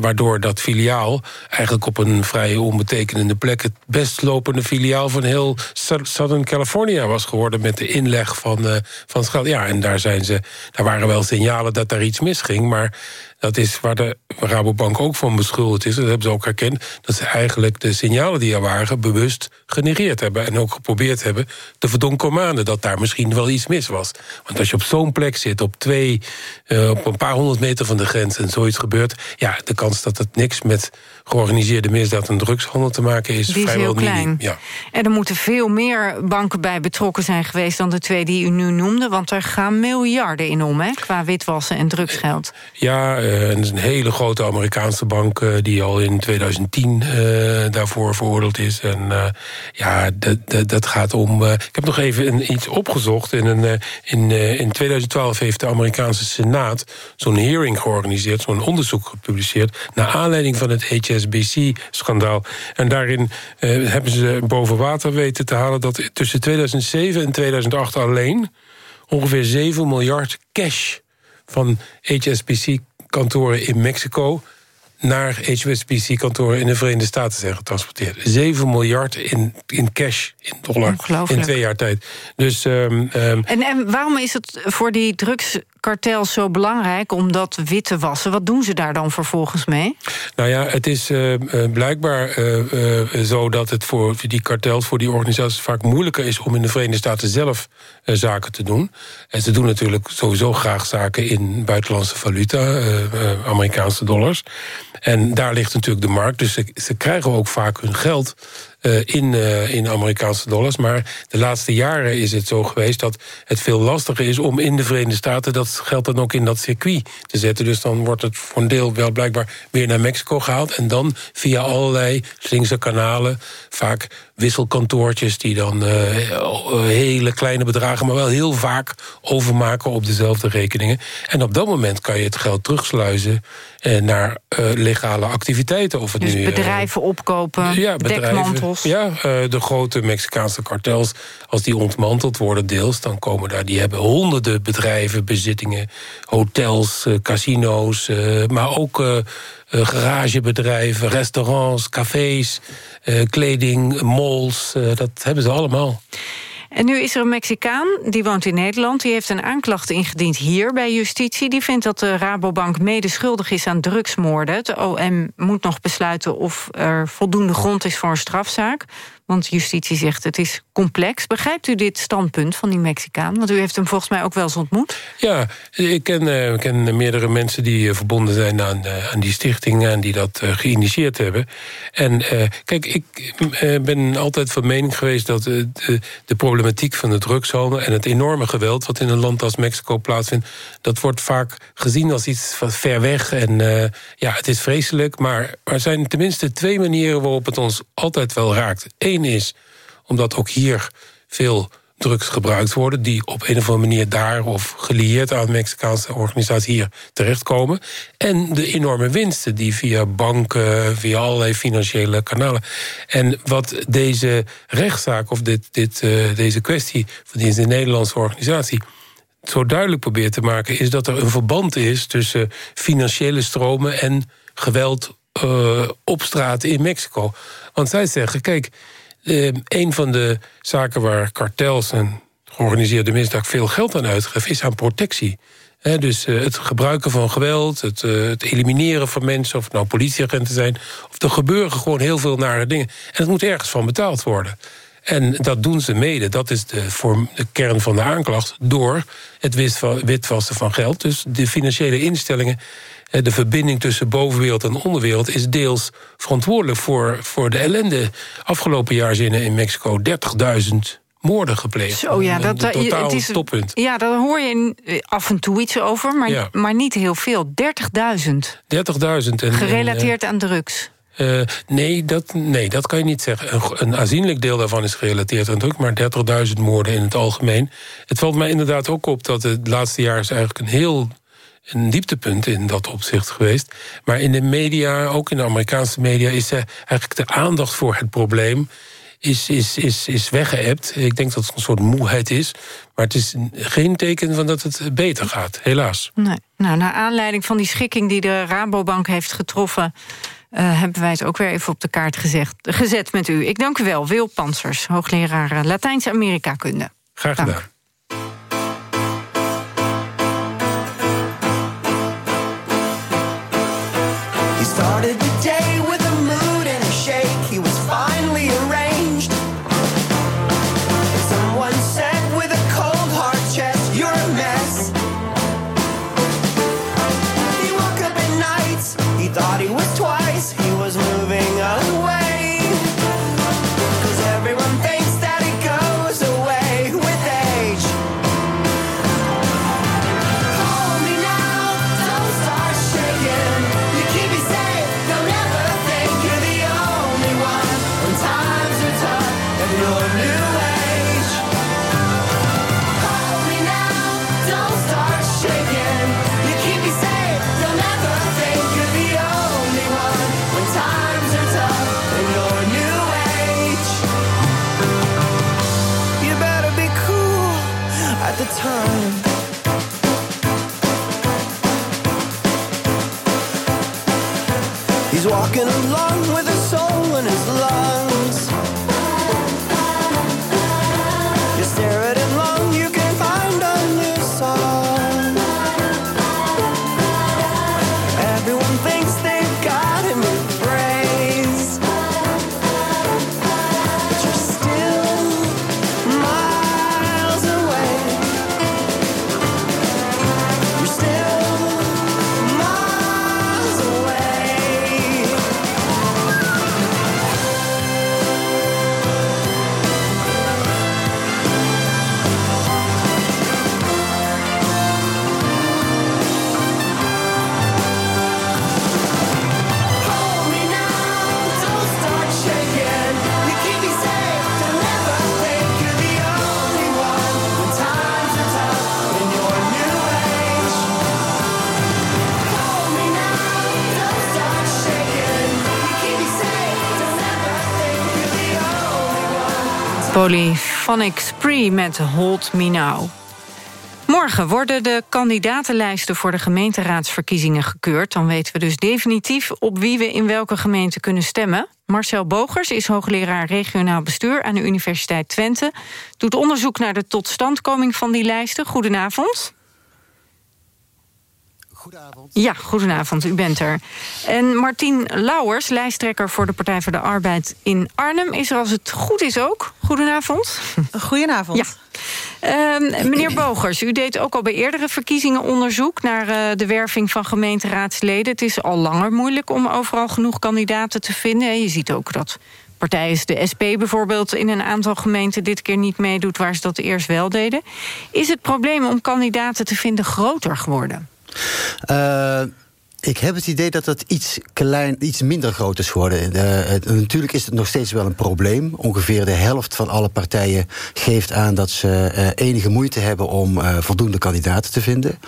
waardoor dat filiaal eigenlijk op een vrij onbetekenende plek... het best lopende filiaal van heel Southern California was geworden... met de inleg van, uh, van. Ja, en daar, zijn ze, daar waren wel signalen dat daar iets misging... maar dat is waar de Rabobank ook van beschuldigd is. Dat hebben ze ook herkend. Dat ze eigenlijk de signalen die er waren bewust genegeerd hebben. En ook geprobeerd hebben te verdonkermanen dat daar misschien wel iets mis was. Want als je op zo'n plek zit, op, twee, uh, op een paar honderd meter van de grens... en zoiets gebeurt, ja, de kans dat het niks met georganiseerde misdaad en drugshandel te maken is, die is vrijwel heel klein. Ja. En er moeten veel meer banken bij betrokken zijn geweest dan de twee die u nu noemde. Want er gaan miljarden in om, hè, qua witwassen en drugsgeld. Ja, uh, het is een hele grote Amerikaanse bank uh, die al in 2010 uh, daarvoor veroordeeld is. En uh, ja, dat, dat gaat om. ik heb nog even een, iets opgezocht. In, een, in, in 2012 heeft de Amerikaanse Senaat zo'n hearing georganiseerd, zo'n onderzoek gepubliceerd. naar aanleiding van het HSBC-schandaal. En daarin uh, hebben ze boven water weten te halen... dat tussen 2007 en 2008 alleen... ongeveer 7 miljard cash van HSBC-kantoren in Mexico naar HSBC-kantoren in de Verenigde Staten zijn getransporteerd. 7 miljard in, in cash, in dollar, in twee jaar tijd. Dus, um, um, en, en waarom is het voor die drugskartels zo belangrijk om dat wit te wassen? Wat doen ze daar dan vervolgens mee? Nou ja, het is uh, uh, blijkbaar uh, zo dat het voor die kartels, voor die organisaties vaak moeilijker is om in de Verenigde Staten zelf zaken te doen. En ze doen natuurlijk sowieso graag zaken in buitenlandse valuta, Amerikaanse dollars. En daar ligt natuurlijk de markt. Dus ze, krijgen ook vaak hun geld in, uh, in Amerikaanse dollars. Maar de laatste jaren is het zo geweest dat het veel lastiger is om in de Verenigde Staten dat geld dan ook in dat circuit te zetten. Dus dan wordt het voor een deel wel blijkbaar weer naar Mexico gehaald. En dan via allerlei slinkse kanalen, vaak wisselkantoortjes die dan uh, hele kleine bedragen, maar wel heel vaak overmaken op dezelfde rekeningen. En op dat moment kan je het geld terugsluizen naar legale activiteiten. Of het dus nu, bedrijven opkopen, ja, dekmantels. Ja, de grote Mexicaanse kartels, als die ontmanteld worden deels... dan komen daar, die hebben honderden bedrijven, bezittingen... hotels, casino's, maar ook garagebedrijven, restaurants, cafés... kleding, malls, dat hebben ze allemaal. En nu is er een Mexicaan, die woont in Nederland... die heeft een aanklacht ingediend hier bij justitie. Die vindt dat de Rabobank medeschuldig is aan drugsmoorden. Het OM moet nog besluiten of er voldoende grond is voor een strafzaak. Want justitie zegt het is complex. Begrijpt u dit standpunt van die Mexicaan? Want u heeft hem volgens mij ook wel eens ontmoet. Ja, ik ken, uh, ken meerdere mensen die uh, verbonden zijn aan, uh, aan die stichting... en die dat geïnitieerd hebben. En kijk, ik ben altijd van mening geweest... dat de, de problematiek van de drugshandel en het enorme geweld... wat in een land als Mexico plaatsvindt... dat wordt vaak gezien als iets van ver weg. En ja, het is vreselijk, maar er zijn tenminste twee manieren... waarop het ons altijd wel raakt. Eén is omdat ook hier veel drugs gebruikt worden... die op een of andere manier daar of gelieerd aan de Mexicaanse organisatie hier terechtkomen. En de enorme winsten die via banken, via allerlei financiële kanalen. En wat deze rechtszaak of dit, dit, uh, deze kwestie van deze Nederlandse organisatie zo duidelijk probeert te maken... is dat er een verband is tussen financiële stromen en geweld uh, op straat in Mexico. Want zij zeggen, kijk, uh, een van de zaken waar kartels en georganiseerde misdaad veel geld aan uitgeven, is aan protectie. Dus uh, het gebruiken van geweld, het, uh, het, elimineren van mensen... of nou politieagenten zijn, of er gebeuren gewoon heel veel nare dingen. En het moet ergens van betaald worden. En dat doen ze mede, dat is de, vorm, de kern van de aanklacht... door het witwassen van geld. Dus de financiële instellingen de verbinding tussen bovenwereld en onderwereld is deels verantwoordelijk voor, voor de ellende. Afgelopen jaar zijn er in Mexico 30.000 moorden gepleegd. Zo ja, dat, een totaal het is, toppunt. Ja, daar hoor je af en toe iets over, maar, Ja. maar niet heel veel. 30.000. 30.000. En, Gerelateerd en, aan drugs. Eh, nee, dat, nee, dat kan je niet zeggen. Een, een aanzienlijk deel daarvan is gerelateerd aan druk... maar 30.000 moorden in het algemeen. Het valt mij inderdaad ook op dat het laatste jaar... is eigenlijk een heel een dieptepunt in dat opzicht geweest. Maar in de media, ook in de Amerikaanse media... is eigenlijk de aandacht voor het probleem is, is, is, is weggeëpt. Ik denk dat het een soort moeheid is. Maar het is geen teken van dat het beter gaat, helaas. Nee. Nou, naar aanleiding van die schikking die de Rabobank heeft getroffen... eh, hebben wij het ook weer even op de kaart gezegd, gezet met u. Ik dank u wel, Wil Pansers, hoogleraar eh, Latijns-Amerika-kunde. Graag gedaan. looking alone. Polyphonic Spree met Hold Me Now. Morgen worden de kandidatenlijsten voor de gemeenteraadsverkiezingen gekeurd. Dan weten we dus definitief op wie we in welke gemeente kunnen stemmen. Marcel Bogers is hoogleraar regionaal bestuur aan de Universiteit Twente. Doet onderzoek naar de totstandkoming van die lijsten. Goedenavond. Ja, goedenavond, u bent er. En Martien Lauwers, lijsttrekker voor de Partij voor de Arbeid in Arnhem... is er als het goed is ook. Goedenavond. Goedenavond. Ja. Ehm, meneer Bogers, u deed ook al bij eerdere verkiezingen onderzoek... naar eh, de werving van gemeenteraadsleden. Het is al langer moeilijk om overal genoeg kandidaten te vinden. En Je ziet ook dat partijen, de SP bijvoorbeeld... in een aantal gemeenten dit keer niet meedoet... waar ze dat eerst wel deden. Is het probleem om kandidaten te vinden groter geworden? Eh, ik heb het idee dat het iets, klein, iets minder groot is geworden. Natuurlijk is het nog steeds wel een probleem. Ongeveer de helft van alle partijen geeft aan dat ze eh, enige moeite hebben om eh, voldoende kandidaten te vinden.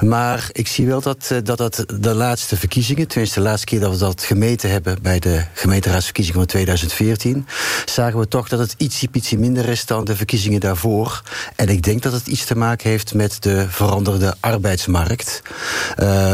Maar ik zie wel dat, eh, dat dat de laatste verkiezingen, tenminste de laatste keer dat we dat gemeten hebben bij de gemeenteraadsverkiezingen van 2014, zagen we toch dat het ietsie minder is dan de verkiezingen daarvoor. En ik denk dat het iets te maken heeft met de veranderde arbeidsmarkt.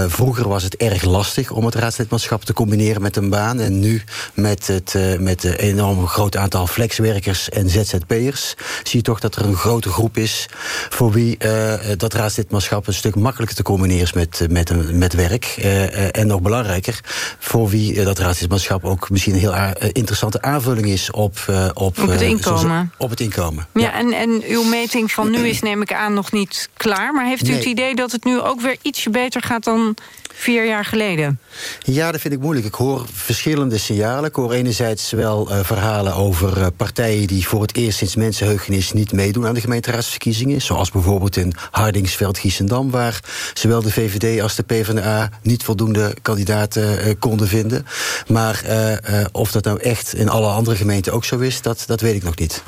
Vroeger was het erg lastig om het raadslidmaatschap te combineren met een baan. En nu met het uh, met een enorm groot aantal flexwerkers en ZZP'ers zie je toch dat er een grote groep is voor wie uh, dat raadslidmaatschap een stuk makkelijker te combineren is met, met, met werk. Uh, en nog belangrijker, voor wie dat raadslidmaatschap ook misschien een heel interessante aanvulling is op, op, op het inkomen. op het inkomen. Ja, ja, En, en uw meting van nu is neem ik aan nog niet klaar. Maar heeft u het idee dat het nu ook weer ietsje beter gaat dan vier jaar geleden? Ja, dat vind ik moeilijk. Ik hoor verschillende signalen. Ik hoor enerzijds wel uh, verhalen over uh, partijen... die voor het eerst sinds mensenheugenis niet meedoen aan de gemeenteraadsverkiezingen. Zoals bijvoorbeeld in Hardingsveld-Giessendam... waar zowel de VVD als de PvdA niet voldoende kandidaten uh, konden vinden. Maar of dat nou echt in alle andere gemeenten ook zo is... dat, dat weet ik nog niet.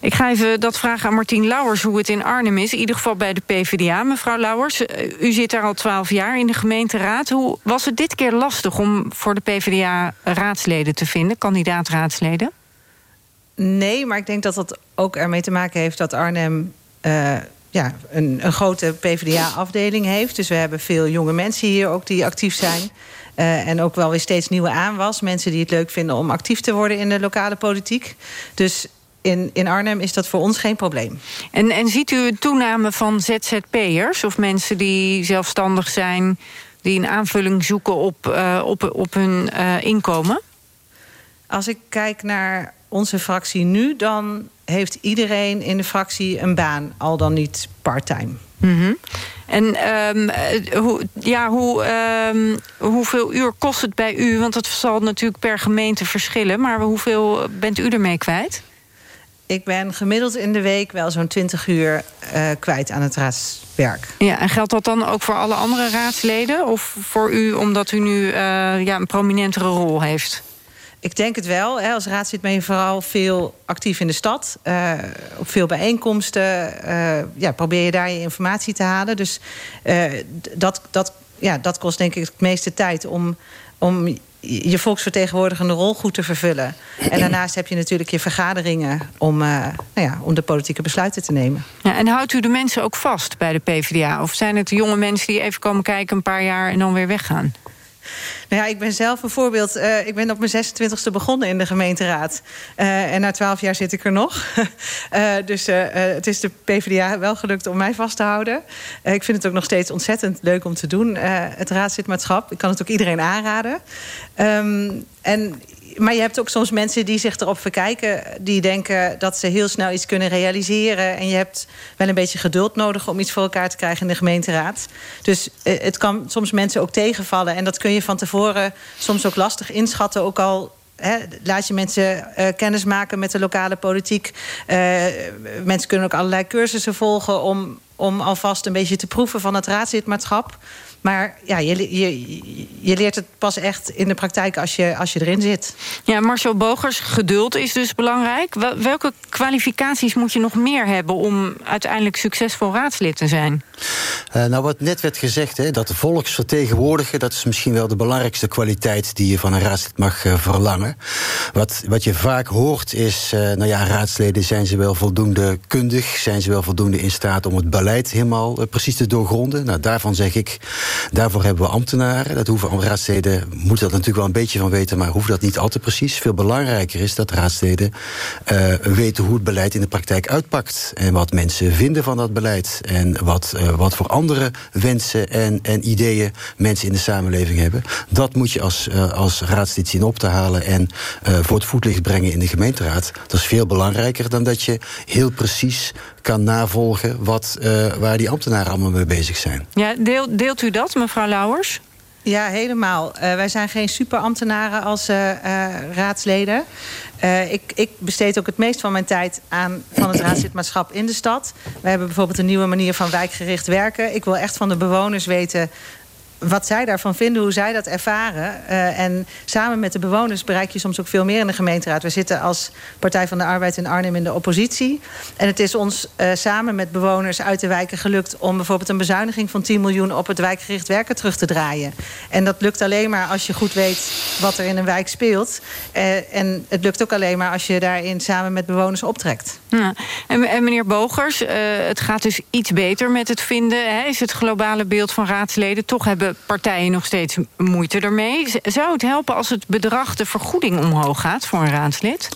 Ik ga even dat vragen aan Martien Lauwers hoe het in Arnhem is. In ieder geval bij de PvdA. Mevrouw Lauwers, u zit daar al twaalf jaar in de gemeenteraad. Hoe was het dit keer lastig om voor de PvdA raadsleden te vinden, kandidaat-raadsleden? Nee, maar ik denk dat dat ook ermee te maken heeft dat Arnhem uh, ja, een, een grote PvdA-afdeling heeft. Dus we hebben veel jonge mensen hier ook die actief zijn. Uh, en ook wel weer steeds nieuwe aanwas. Mensen die het leuk vinden om actief te worden in de lokale politiek. Dus in, in Arnhem is dat voor ons geen probleem. En, en ziet u een toename van ZZP'ers of mensen die zelfstandig zijn... die een aanvulling zoeken op, uh, op, op hun uh, inkomen? Als ik kijk naar onze fractie nu... dan heeft iedereen in de fractie een baan, al dan niet parttime. Mm -hmm. En um, hoe, ja, hoe, um, hoeveel uur kost het bij u? Want het zal natuurlijk per gemeente verschillen. Maar hoeveel bent u ermee kwijt? Ik ben gemiddeld in de week wel zo'n 20 uur uh, kwijt aan het raadswerk. Ja, en geldt dat dan ook voor alle andere raadsleden? Of voor u omdat u nu uh, ja, een prominentere rol heeft? Ik denk het wel. Hè. Als raadslid ben je vooral veel actief in de stad. Uh, op veel bijeenkomsten. Ja, probeer je daar je informatie te halen. Dus dat, dat, ja, dat kost denk ik het meeste tijd om, om je volksvertegenwoordigende rol goed te vervullen. En daarnaast heb je natuurlijk je vergaderingen om, uh, nou ja, om de politieke besluiten te nemen. Ja, en houdt u de mensen ook vast bij de PvdA? Of zijn het jonge mensen die even komen kijken een paar jaar en dan weer weggaan? Nou ja, ik ben zelf een voorbeeld. Uh, ik ben op mijn 26e begonnen in de gemeenteraad. Uh, en na 12 jaar zit ik er nog. uh, dus het is de PvdA wel gelukt om mij vast te houden. ik vind het ook nog steeds ontzettend leuk om te doen, het raadslidmaatschap. Ik kan het ook iedereen aanraden. Um, en maar je hebt ook soms mensen die zich erop verkijken. Die denken dat ze heel snel iets kunnen realiseren. En je hebt wel een beetje geduld nodig om iets voor elkaar te krijgen in de gemeenteraad. Dus uh, het kan soms mensen ook tegenvallen. En dat kun je van tevoren soms ook lastig inschatten. Ook al laat je mensen uh, kennis maken met de lokale politiek. Uh, mensen kunnen ook allerlei cursussen volgen om, om alvast een beetje te proeven van het raadslidmaatschap. Maar ja, je, je, je leert het pas echt in de praktijk als je, als je erin zit. Ja, Marcel Bogers, geduld is dus belangrijk. Welke kwalificaties moet je nog meer hebben... om uiteindelijk succesvol raadslid te zijn? Uh, nou, wat net werd gezegd, hè, dat de volksvertegenwoordigen... dat is misschien wel de belangrijkste kwaliteit die je van een raadslid mag uh, verlangen. Wat, wat je vaak hoort is, uh, nou ja, raadsleden zijn ze wel voldoende kundig... zijn ze wel voldoende in staat om het beleid helemaal precies te doorgronden. Nou, daarvan zeg ik... Daarvoor hebben we ambtenaren. Dat hoeven raadsleden moeten dat natuurlijk wel een beetje van weten, maar hoeven dat niet altijd precies. Veel belangrijker is dat raadsleden uh, weten hoe het beleid in de praktijk uitpakt. En wat mensen vinden van dat beleid. En wat, uh, wat voor andere wensen en, en ideeën mensen in de samenleving hebben. Dat moet je als, uh, als raadslid zien op te halen en voor het voetlicht brengen in de gemeenteraad. Dat is veel belangrijker dan dat je heel precies kan navolgen wat, waar die ambtenaren allemaal mee bezig zijn. Ja, deel, deelt u dat, mevrouw Lauwers? Ja, helemaal. Uh, wij zijn geen superambtenaren als uh, uh, raadsleden. ik, ik, besteed ook het meest van mijn tijd aan van het raadslidmaatschap in de stad. We hebben bijvoorbeeld een nieuwe manier van wijkgericht werken. Ik wil echt van de bewoners weten wat zij daarvan vinden, hoe zij dat ervaren. Uh, en samen met de bewoners bereik je soms ook veel meer in de gemeenteraad. We zitten als Partij van de Arbeid in Arnhem in de oppositie. En het is ons uh, samen met bewoners uit de wijken gelukt... om bijvoorbeeld een bezuiniging van 10 miljoen op het wijkgericht werken terug te draaien. En dat lukt alleen maar als je goed weet wat er in een wijk speelt. Uh, en het lukt ook alleen maar als je daarin samen met bewoners optrekt. Ja. En, en meneer Bogers, het gaat dus iets beter met het vinden. Hè? Is het globale beeld van raadsleden toch hebben hebben partijen nog steeds moeite ermee. Zou het helpen als het bedrag, de vergoeding omhoog gaat voor een raadslid?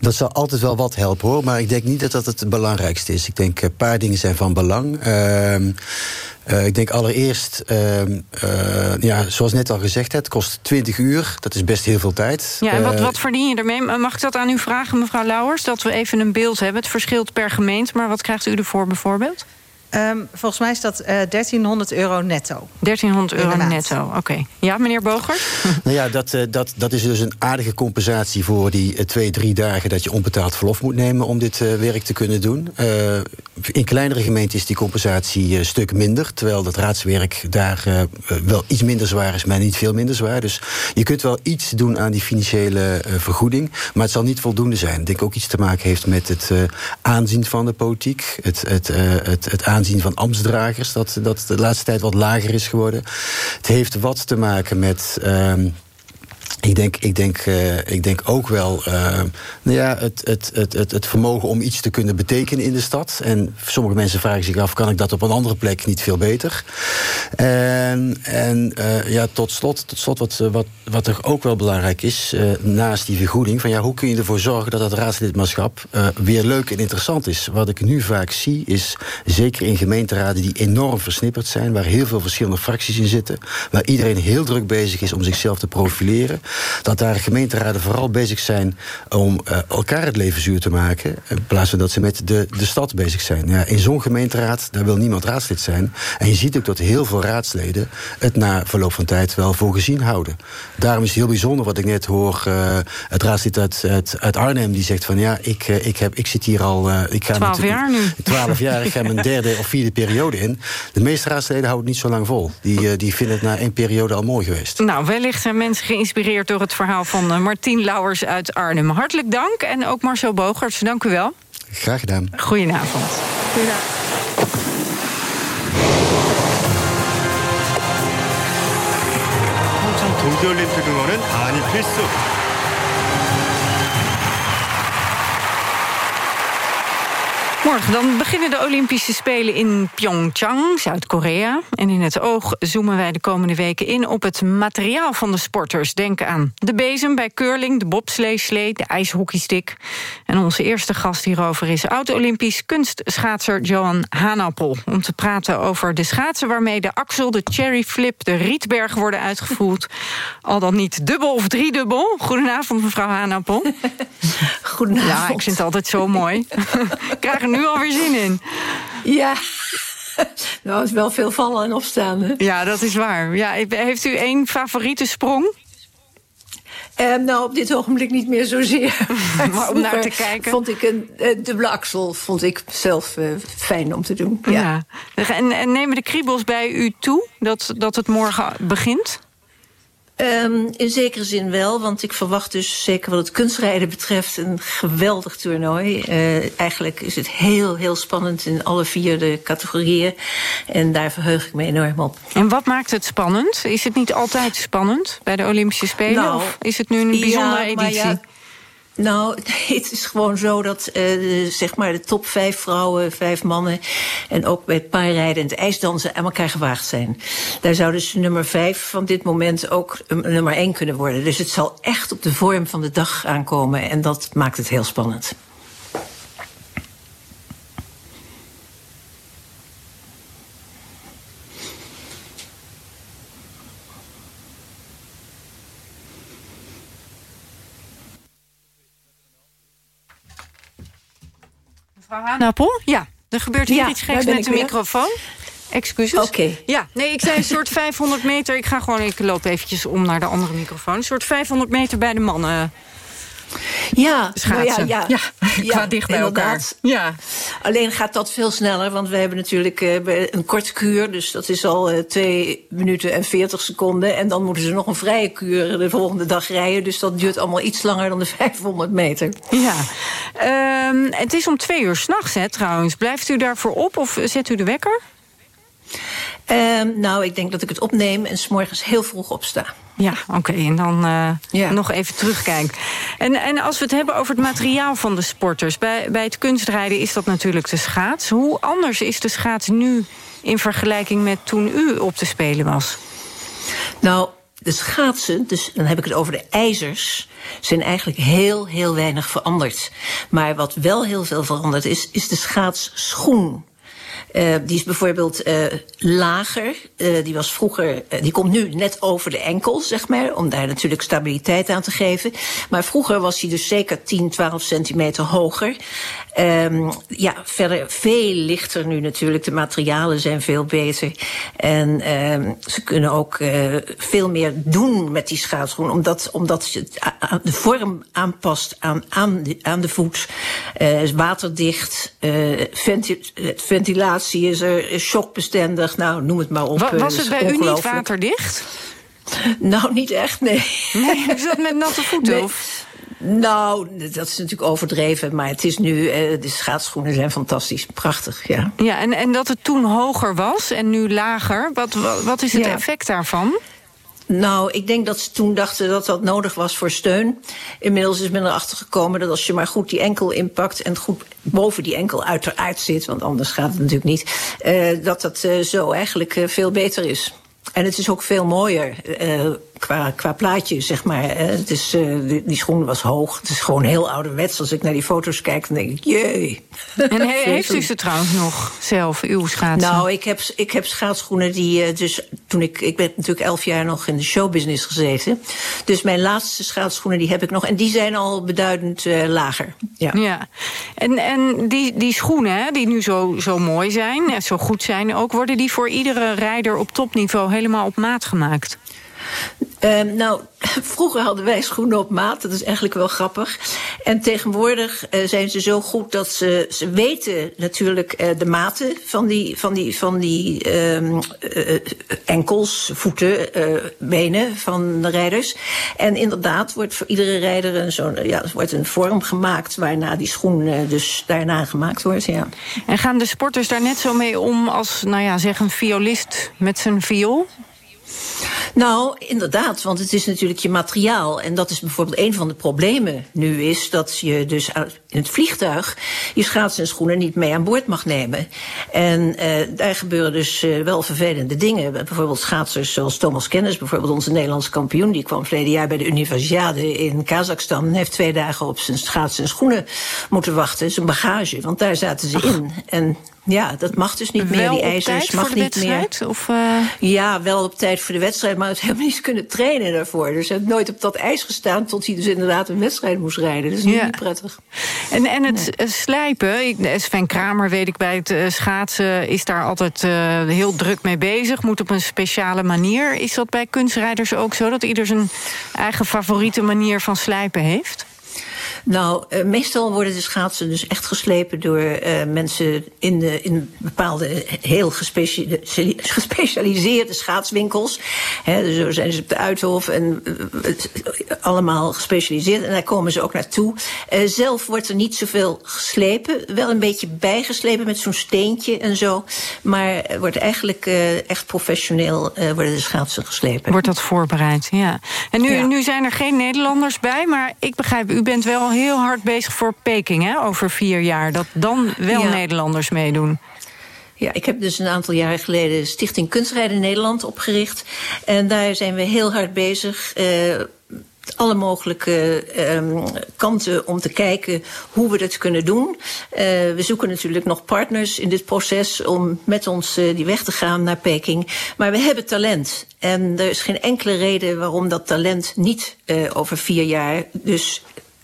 Dat zal altijd wel wat helpen hoor, maar ik denk niet dat dat het belangrijkste is. Ik denk een paar dingen zijn van belang. Ehm, eh, ik denk allereerst, ehm, eh, ja, zoals net al gezegd, het kost 20 uur. Dat is best heel veel tijd. Ja, en wat, Eh, wat verdien je ermee? Mag ik dat aan u vragen, mevrouw Lauwers? Dat we even een beeld hebben. Het verschilt per gemeente, maar wat krijgt u ervoor bijvoorbeeld? Ehm, volgens mij is dat eh 1300 euro netto. 1300 euro netto, oké. Ja, meneer Bogert? Nou ja, dat, eh, dat, dat is dus een aardige compensatie voor die eh, twee, drie dagen dat je onbetaald verlof moet nemen om dit eh, werk te kunnen doen. Eh, in kleinere gemeenten is die compensatie een stuk minder, terwijl dat raadswerk daar eh, eh, wel iets minder zwaar is, maar niet veel minder zwaar. Dus je kunt wel iets doen aan die financiële eh, vergoeding, maar het zal niet voldoende zijn. Ik denk ook iets te maken heeft met het eh, aanzien van de politiek, het, het, eh, het, het aanzien van ambtsdragers, dat, dat de laatste tijd wat lager is geworden. Het heeft wat te maken met. ehm, ik denk, ik denk, eh, ik denk ook wel eh, nou ja, het, het, het, het, vermogen om iets te kunnen betekenen in de stad. En sommige mensen vragen zich af: kan ik dat op een andere plek niet veel beter? En, en eh, ja, tot slot, tot slot wat, wat, wat er ook wel belangrijk is, naast die vergoeding, van ja, hoe kun je ervoor zorgen dat dat raadslidmaatschap weer leuk en interessant is? Wat ik nu vaak zie, is zeker in gemeenteraden die enorm versnipperd zijn, waar heel veel verschillende fracties in zitten, waar iedereen heel druk bezig is om zichzelf te profileren, dat daar gemeenteraden vooral bezig zijn om eh, elkaar het leven zuur te maken, in plaats van dat ze met de, de stad bezig zijn. Ja, in zo'n gemeenteraad, daar wil niemand raadslid zijn. En je ziet ook dat heel veel raadsleden het na verloop van tijd wel voor gezien houden. Daarom is het heel bijzonder wat ik net hoor, eh, het raadslid uit, uit, uit Arnhem, die zegt van ja, ik, eh, ik, heb, ik zit hier al... ik ga Twaalf met- jaar nu. 12 jaar, ik ga mijn derde of vierde periode in. De meeste raadsleden houden het niet zo lang vol. Die, die vinden het na één periode al mooi geweest. Nou, wellicht zijn mensen geïnspireerd door het verhaal van eh, Martien Lauwers uit Arnhem. Hartelijk dank en ook Marcel Bogerts, dank u wel. Graag gedaan. Goedenavond. 평창 동계올림픽 응원은 아니 필수. Morgen dan beginnen de Olympische Spelen in Pyeongchang, Zuid-Korea. En in het oog zoomen wij de komende weken in op het materiaal van de sporters. Denk aan de bezem bij curling, de bobsleeslee, de ijshockeystick. En onze eerste gast hierover is oud-Olympisch kunstschaatser Johan Hanappel. Om te praten over de schaatsen waarmee de axel, de cherry flip, de rietberg worden uitgevoerd. Al dan niet dubbel of driedubbel. Goedenavond, mevrouw Hanappel. Goedenavond. Ja, ik vind het altijd zo mooi. ik krijg er nu alweer zin in. Ja. Nou, het is wel veel vallen en opstaan. Hè? Ja, dat is waar. Ja, heeft u één favoriete sprong? Eh, nou, op dit ogenblik niet meer zozeer. Maar om naar te kijken? Vond ik een eh, dubbele axel vond ik zelf eh, fijn om te doen. Ja. Ja. En, en nemen de kriebels bij u toe dat, dat het morgen begint? Ehm, in zekere zin wel, want ik verwacht dus zeker wat het kunstrijden betreft een geweldig toernooi. Eh, eigenlijk is het heel, heel spannend in alle vier de categorieën. En daar verheug ik me enorm op. En wat maakt het spannend? Is het niet altijd spannend bij de Olympische Spelen? Nou, of is het nu een bijzondere ja, editie? Nou, het is gewoon zo dat eh, zeg maar de top vijf vrouwen, vijf mannen... en ook bij het paarrijden en het ijsdansen aan elkaar gewaagd zijn. Daar zou dus nummer vijf van dit moment ook um, nummer één kunnen worden. Dus het zal echt op de vorm van de dag aankomen... en dat maakt het heel spannend. Hanappel? Ja, er gebeurt hier Ja, iets geks met de weer. microfoon. Excuses. Oké. Ja, nee, ik zei een soort 500 meter. Ik ga gewoon, ik loop eventjes om naar de andere microfoon. Een soort 500 meter bij de mannen. Ja, Schaatsen. nou ja, ja, qua dicht bij inderdaad. Ja. Alleen gaat dat veel sneller, want we hebben natuurlijk eh, een korte kuur. Dus dat is al eh, 2 minuten en 40 seconden. En dan moeten ze nog een vrije kuur de volgende dag rijden. Dus dat duurt allemaal iets langer dan de 500 meter. Ja. Ehm, het is om twee uur s'nachts, hè, trouwens. Blijft u daarvoor op of zet u de wekker? Ehm, nou, ik denk dat ik het opneem en s'morgens heel vroeg opsta. Ja, oké. En dan eh, nog even terugkijken. En, en als we het hebben over het materiaal van de sporters. Bij, bij het kunstrijden is dat natuurlijk de schaats. Hoe anders is de schaats nu in vergelijking met toen u op te spelen was? Nou, de schaatsen, dus dan heb ik het over de ijzers, zijn eigenlijk heel, heel weinig veranderd. Maar wat wel heel veel veranderd is, is de schaatsschoen. Eh, die is bijvoorbeeld eh, lager. Eh, die was vroeger, die komt nu net over de enkel, zeg maar, om daar natuurlijk stabiliteit aan te geven. Maar vroeger was hij dus zeker 10, 12 centimeter hoger. Ehm, ja, verder veel lichter nu natuurlijk. De materialen zijn veel beter. En ehm, ze kunnen ook veel meer doen met die schaatsschoen. Omdat, omdat a- de vorm aanpast aan, aan, de, aan de voet. Is waterdicht. venti- eh, is er. is Shockbestendig. Nou, noem het maar op. Wa- Eh, was dat het bij u niet waterdicht? Nou, niet echt, nee. Nee, is dat met natte voeten? Nee. Of? Nou, dat is natuurlijk overdreven. Maar het is nu, eh, de schaatsschoenen zijn fantastisch. Prachtig, ja. Ja, en, en dat het toen hoger was en nu lager. Wat, wat, wat is het Ja. effect daarvan? Nou, ik denk dat ze toen dachten dat dat nodig was voor steun. Inmiddels is men erachter gekomen dat als je maar goed die enkel inpakt... en goed boven die enkel uiteraard zit, want anders gaat het natuurlijk niet... eh, dat dat eh, zo eigenlijk eh, veel beter is. En het is ook veel mooier qua, qua plaatje, zeg maar. Het is, eh, die, die schoen was hoog. Het is gewoon heel ouderwets. Als ik naar die foto's kijk, dan denk ik, jee. En he- heeft u ze trouwens nog zelf, uw schaatsen? Nou, ik heb, ik heb schaatsschoenen die eh, dus toen ik ik ben natuurlijk elf jaar nog in de showbusiness gezeten. Dus mijn laatste schaatsschoenen die heb ik nog en die zijn al beduidend eh, lager. Ja. Ja, en, en die, die schoenen hè, die nu zo, zo mooi zijn, en zo goed zijn ook... worden die voor iedere rijder op topniveau helemaal op maat gemaakt? Ehm, nou, vroeger hadden wij schoenen op maat. Dat is eigenlijk wel grappig. En tegenwoordig eh, zijn ze zo goed dat ze, ze weten natuurlijk eh, de maten van die, van die, van die ehm, eh, enkels, voeten, benen van de rijders. En inderdaad wordt voor iedere rijder een, zo'n, ja, wordt een vorm gemaakt waarna die schoen dus daarna gemaakt wordt. Ja. En gaan de sporters daar net zo mee om als, nou ja, zeg een violist met zijn viool? Nou, inderdaad, want het is natuurlijk je materiaal. En dat is bijvoorbeeld een van de problemen nu is... dat je dus in het vliegtuig je schaatsen en schoenen niet mee aan boord mag nemen. En eh, daar gebeuren dus eh, wel vervelende dingen. Bijvoorbeeld schaatsers zoals Thomas Kennis, bijvoorbeeld onze Nederlandse kampioen... die kwam verleden jaar bij de Universiade in Kazachstan... en heeft twee dagen op zijn schaatsen en schoenen moeten wachten. Zijn bagage, want daar zaten ze in. En ja, dat mag dus niet meer, die ijzers. mag voor de niet meer. Of, eh, Ja, wel op tijd voor de wedstrijd, maar het helemaal niet kunnen trainen daarvoor. Dus hij heeft nooit op dat ijs gestaan tot hij dus inderdaad een wedstrijd moest rijden. Dat is Ja. niet prettig. En, en het eh, slijpen, Sven Kramer weet ik bij het eh, schaatsen... is daar altijd heel druk mee bezig, moet op een speciale manier. Is dat bij kunstrijders ook zo, dat ieder zijn eigen favoriete manier van slijpen heeft? Nou, eh, meestal worden de schaatsen dus echt geslepen door eh, mensen in, de, in bepaalde heel gespecia- gespecialiseerde schaatswinkels. Hè, dus zo zijn ze op de Uithof en eh, het- allemaal gespecialiseerd. En daar komen ze ook naartoe. Zelf wordt er niet zoveel geslepen. Wel een beetje bijgeslepen met zo'n steentje en zo. Maar wordt eigenlijk echt professioneel worden de schaatsen geslepen. Wordt dat voorbereid, ja. En nu, Ja. nu zijn er geen Nederlanders bij, maar ik begrijp... u bent wel heel hard bezig voor Peking, hè, over vier jaar. Dat dan wel Ja. Nederlanders meedoen. Ja, ik heb dus een aantal jaren geleden Stichting Kunstrijden Nederland opgericht. En daar zijn we heel hard bezig. eh, alle mogelijke ehm, kanten om te kijken hoe we dat kunnen doen. Eh, we zoeken natuurlijk nog partners in dit proces om met ons eh, die weg te gaan naar Peking. Maar we hebben talent. En er is geen enkele reden waarom dat talent niet over vier jaar, dus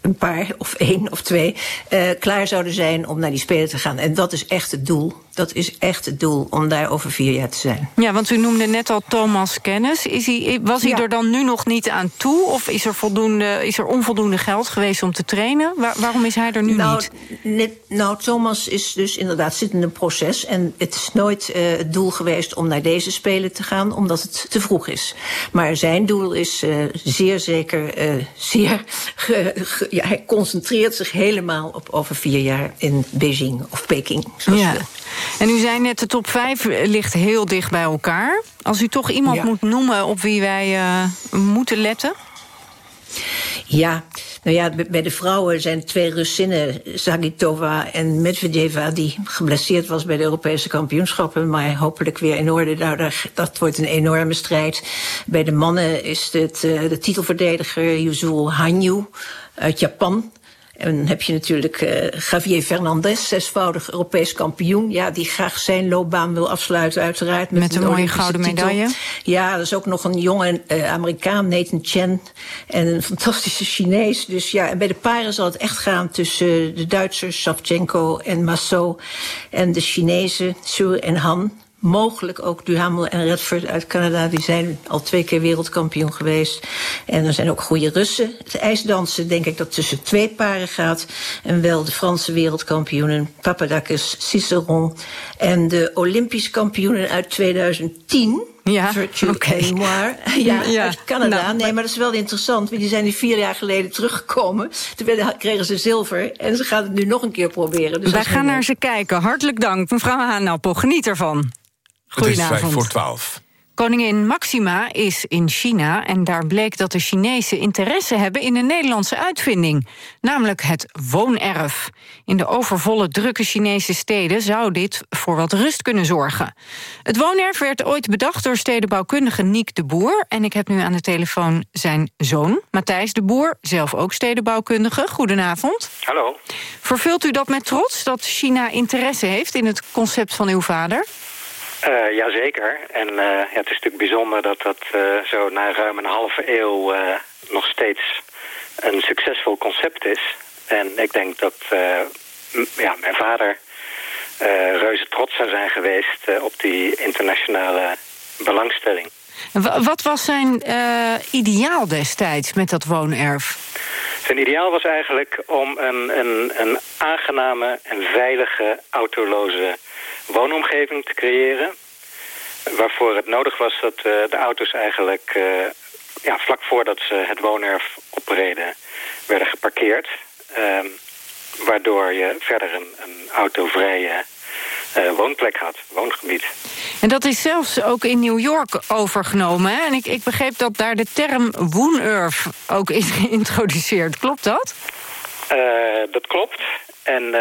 een paar of één of twee, eh, klaar zouden zijn om naar die Spelen te gaan. En dat is echt het doel. Dat is echt het doel om daar over vier jaar te zijn. Ja, want u noemde net al Thomas Kennis. Is hij, was hij Ja. er dan nu nog niet aan toe? Of is er, voldoende, is er onvoldoende geld geweest om te trainen? Waar- waarom is hij er nu nou, niet? net- nou, Thomas is dus inderdaad zit in een proces. En het is nooit eh, het doel geweest om naar deze Spelen te gaan, omdat het te vroeg is. Maar zijn doel is eh, zeer zeker eh, zeer. ge- ge- ja, hij concentreert zich helemaal op over vier jaar in Beijing of Peking. Zoals Ja. je wil. En u zei net, de top 5 ligt heel dicht bij elkaar. Als u toch iemand Ja. moet noemen op wie wij eh, moeten letten... Ja, nou ja, bij- de vrouwen zijn twee Russinnen, Zagitova en Medvedeva, die geblesseerd was bij de Europese kampioenschappen, maar hopelijk weer in orde. Nou, daar- dat wordt een enorme strijd. Bij de mannen is het eh, de titelverdediger Yuzul Hanyu uit Japan. En dan heb je natuurlijk eh, Javier Fernandez, zesvoudig Europees kampioen. Ja, die graag zijn loopbaan wil afsluiten, uiteraard. Met een mooie gouden titel. medaille. Ja, er is ook nog een jonge eh, Amerikaan, Nathan Chen. En een fantastische Chinees. Dus ja, en bij de paren zal het echt gaan tussen de Duitsers, Savchenko en Massot. En de Chinezen, Su en Han. Mogelijk ook Duhamel en Redford uit Canada. Die zijn al twee keer wereldkampioen geweest. En er zijn ook goede Russen. Het ijsdansen denk ik dat tussen twee paren gaat. En wel de Franse wereldkampioenen Papadakis, Ciceron. En de Olympisch kampioenen uit 2010. Ja, Virtue en Noir. Ja, Ja, uit Canada. nou, nee, maar dat is wel interessant. Want die zijn nu vier jaar geleden teruggekomen. Toen kregen ze zilver. En ze gaan het nu nog een keer proberen. Dus Wij gaan naar ze kijken. Hartelijk dank, mevrouw Haanappel. Geniet ervan. Het is vijf Goedenavond. voor twaalf. Koningin Maxima is in China en daar bleek dat de Chinezen interesse hebben in een Nederlandse uitvinding, namelijk het woonerf. In de overvolle drukke Chinese steden zou dit voor wat rust kunnen zorgen. Het woonerf werd ooit bedacht door stedenbouwkundige Niek de Boer en ik heb nu aan de telefoon zijn zoon, Matthijs de Boer, zelf ook stedenbouwkundige. Goedenavond. Hallo. Vervult u dat met trots dat China interesse heeft in het concept van uw vader? Eh jazeker. En eh, ja, het is natuurlijk bijzonder dat dat eh, zo na ruim een halve eeuw nog steeds een succesvol concept is. En ik denk dat ja, mijn vader reuze trots zou zijn geweest op die internationale belangstelling. En wa- Wat was zijn ideaal destijds met dat woonerf? Zijn ideaal was eigenlijk om een, een, een aangename en veilige autoloze woonomgeving te creëren. Waarvoor het nodig was dat eh, de auto's eigenlijk eh, ja, vlak voordat ze het woonerf opreden werden geparkeerd. Ehm, waardoor je verder een, een autovrije eh, woonplek had, woongebied. En dat is zelfs ook in New York overgenomen. Hè? En ik, ik begreep dat daar de term woonerf ook is geïntroduceerd. Klopt dat? Dat klopt. En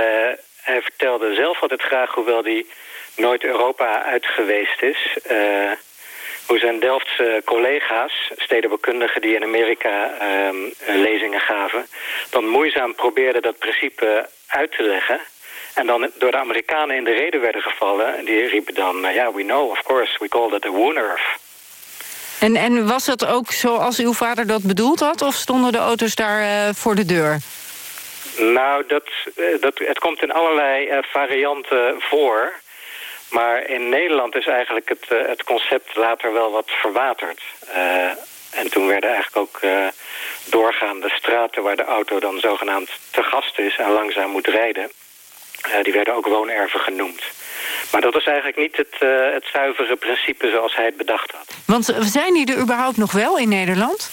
hij vertelde zelf altijd graag, hoewel hij nooit Europa uit geweest is... eh, hoe zijn Delftse collega's, stedenbouwkundigen die in Amerika eh, lezingen gaven... dan moeizaam probeerden dat principe uit te leggen... En dan door de Amerikanen in de reden werden gevallen. En die riepen dan, eh, ja, we know, of course, we call it a woonerf. En, en was dat ook zoals uw vader dat bedoeld had? Of stonden de auto's daar eh, voor de deur? Nou, dat, eh, dat, het komt in allerlei eh, varianten voor. Maar in Nederland is eigenlijk het, eh, het concept later wel wat verwaterd. En toen werden eigenlijk ook doorgaande straten... waar de auto dan zogenaamd te gast is en langzaam moet rijden... die werden ook woonerven genoemd. Maar dat is eigenlijk niet het, het zuivere principe zoals hij het bedacht had. Want zijn die er überhaupt nog wel in Nederland?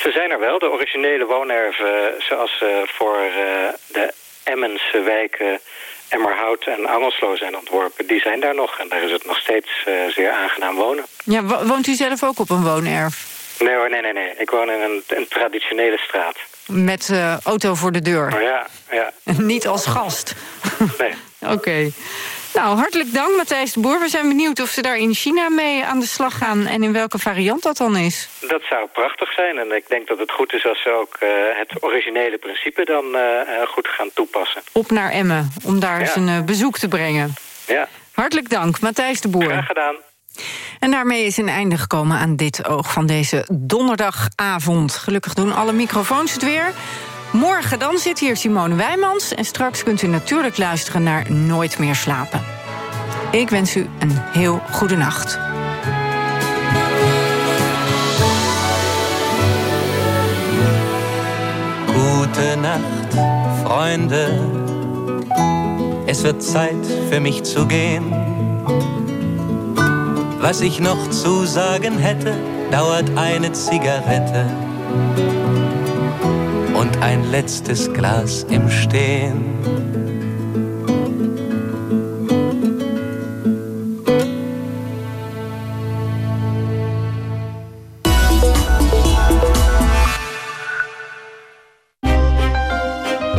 Ze zijn er wel, de originele woonerven zoals ze voor eh, de Emmense wijken Emmerhout en Angelslo zijn ontworpen, die zijn daar nog. En daar is het nog steeds eh, zeer aangenaam wonen. Ja, wo- woont u zelf ook op een woonerf? Nee hoor, nee, nee, nee. Ik woon in een, een traditionele straat. Met eh, auto voor de deur? Maar ja, ja, Niet als gast? nee. Oké. Nou, hartelijk dank Matthijs de Boer. We zijn benieuwd of ze daar in China mee aan de slag gaan... en in welke variant dat dan is. Dat zou prachtig zijn. En ik denk dat het goed is als ze ook eh, het originele principe dan eh, eh, goed gaan toepassen. Op naar Emmen, om daar Ja. eens een eh, bezoek te brengen. Ja, Hartelijk dank, Matthijs de Boer. graag gedaan. En daarmee is een einde gekomen aan dit oog van deze donderdagavond. Gelukkig doen alle microfoons het weer. Morgen dan zit hier Simone Wijmans. En straks kunt u natuurlijk luisteren naar Nooit meer slapen. Ik wens u een heel goede nacht. Gute Nacht, Freunde. Es wird Zeit für mich zu gehen. Was ich noch zu sagen hätte, dauert eine Zigarette und ein letztes Glas im Stehen.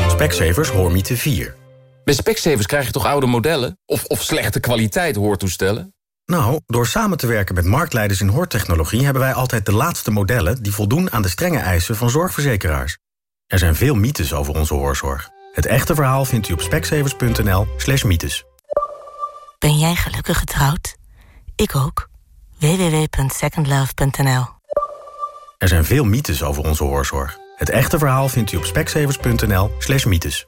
Specsavers Hoormiete 4. Bij Specsavers krijg je toch oude modellen? Of, of slechte kwaliteit hoortoestellen? Nou, door samen te werken met marktleiders in hoortechnologie... hebben wij altijd de laatste modellen die voldoen aan de strenge eisen van zorgverzekeraars. Er zijn veel mythes over onze hoorzorg. Het echte verhaal vindt u op specsavers.nl slash mythes. Ben jij gelukkig getrouwd? Ik ook. www.secondlove.nl Er zijn veel mythes over onze hoorzorg. Het echte verhaal vindt u op specsavers.nl slash mythes.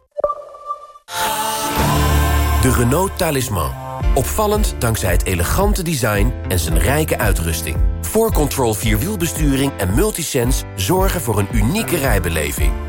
De Renault Talisman. Opvallend dankzij het elegante design en zijn rijke uitrusting. 4Control Vierwielbesturing en Multisense zorgen voor een unieke rijbeleving.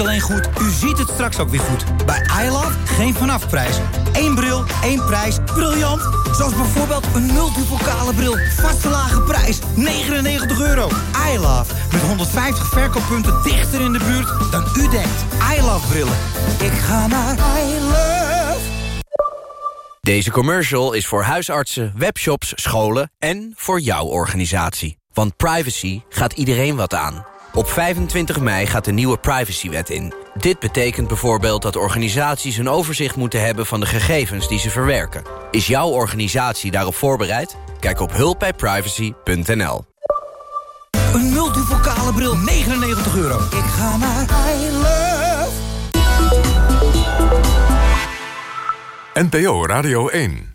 alleen goed, u ziet het straks ook weer goed. Bij iLove geen vanafprijs. Eén bril, één prijs. Briljant! Zoals bijvoorbeeld een multipokale bril. Vaste lage prijs, 99 euro. iLove, met 150 verkooppunten dichter in de buurt dan u denkt. iLove brillen. Ik ga naar iLove. Deze commercial is voor huisartsen, webshops, scholen en voor jouw organisatie. Want privacy gaat iedereen wat aan. Op 25 mei gaat de nieuwe privacywet in. Dit betekent bijvoorbeeld dat organisaties een overzicht moeten hebben van de gegevens die ze verwerken. Is jouw organisatie daarop voorbereid? Kijk op hulpbijprivacy.nl. Een multipokale bril, 99 euro. Ik ga naar iLove. NPO Radio 1.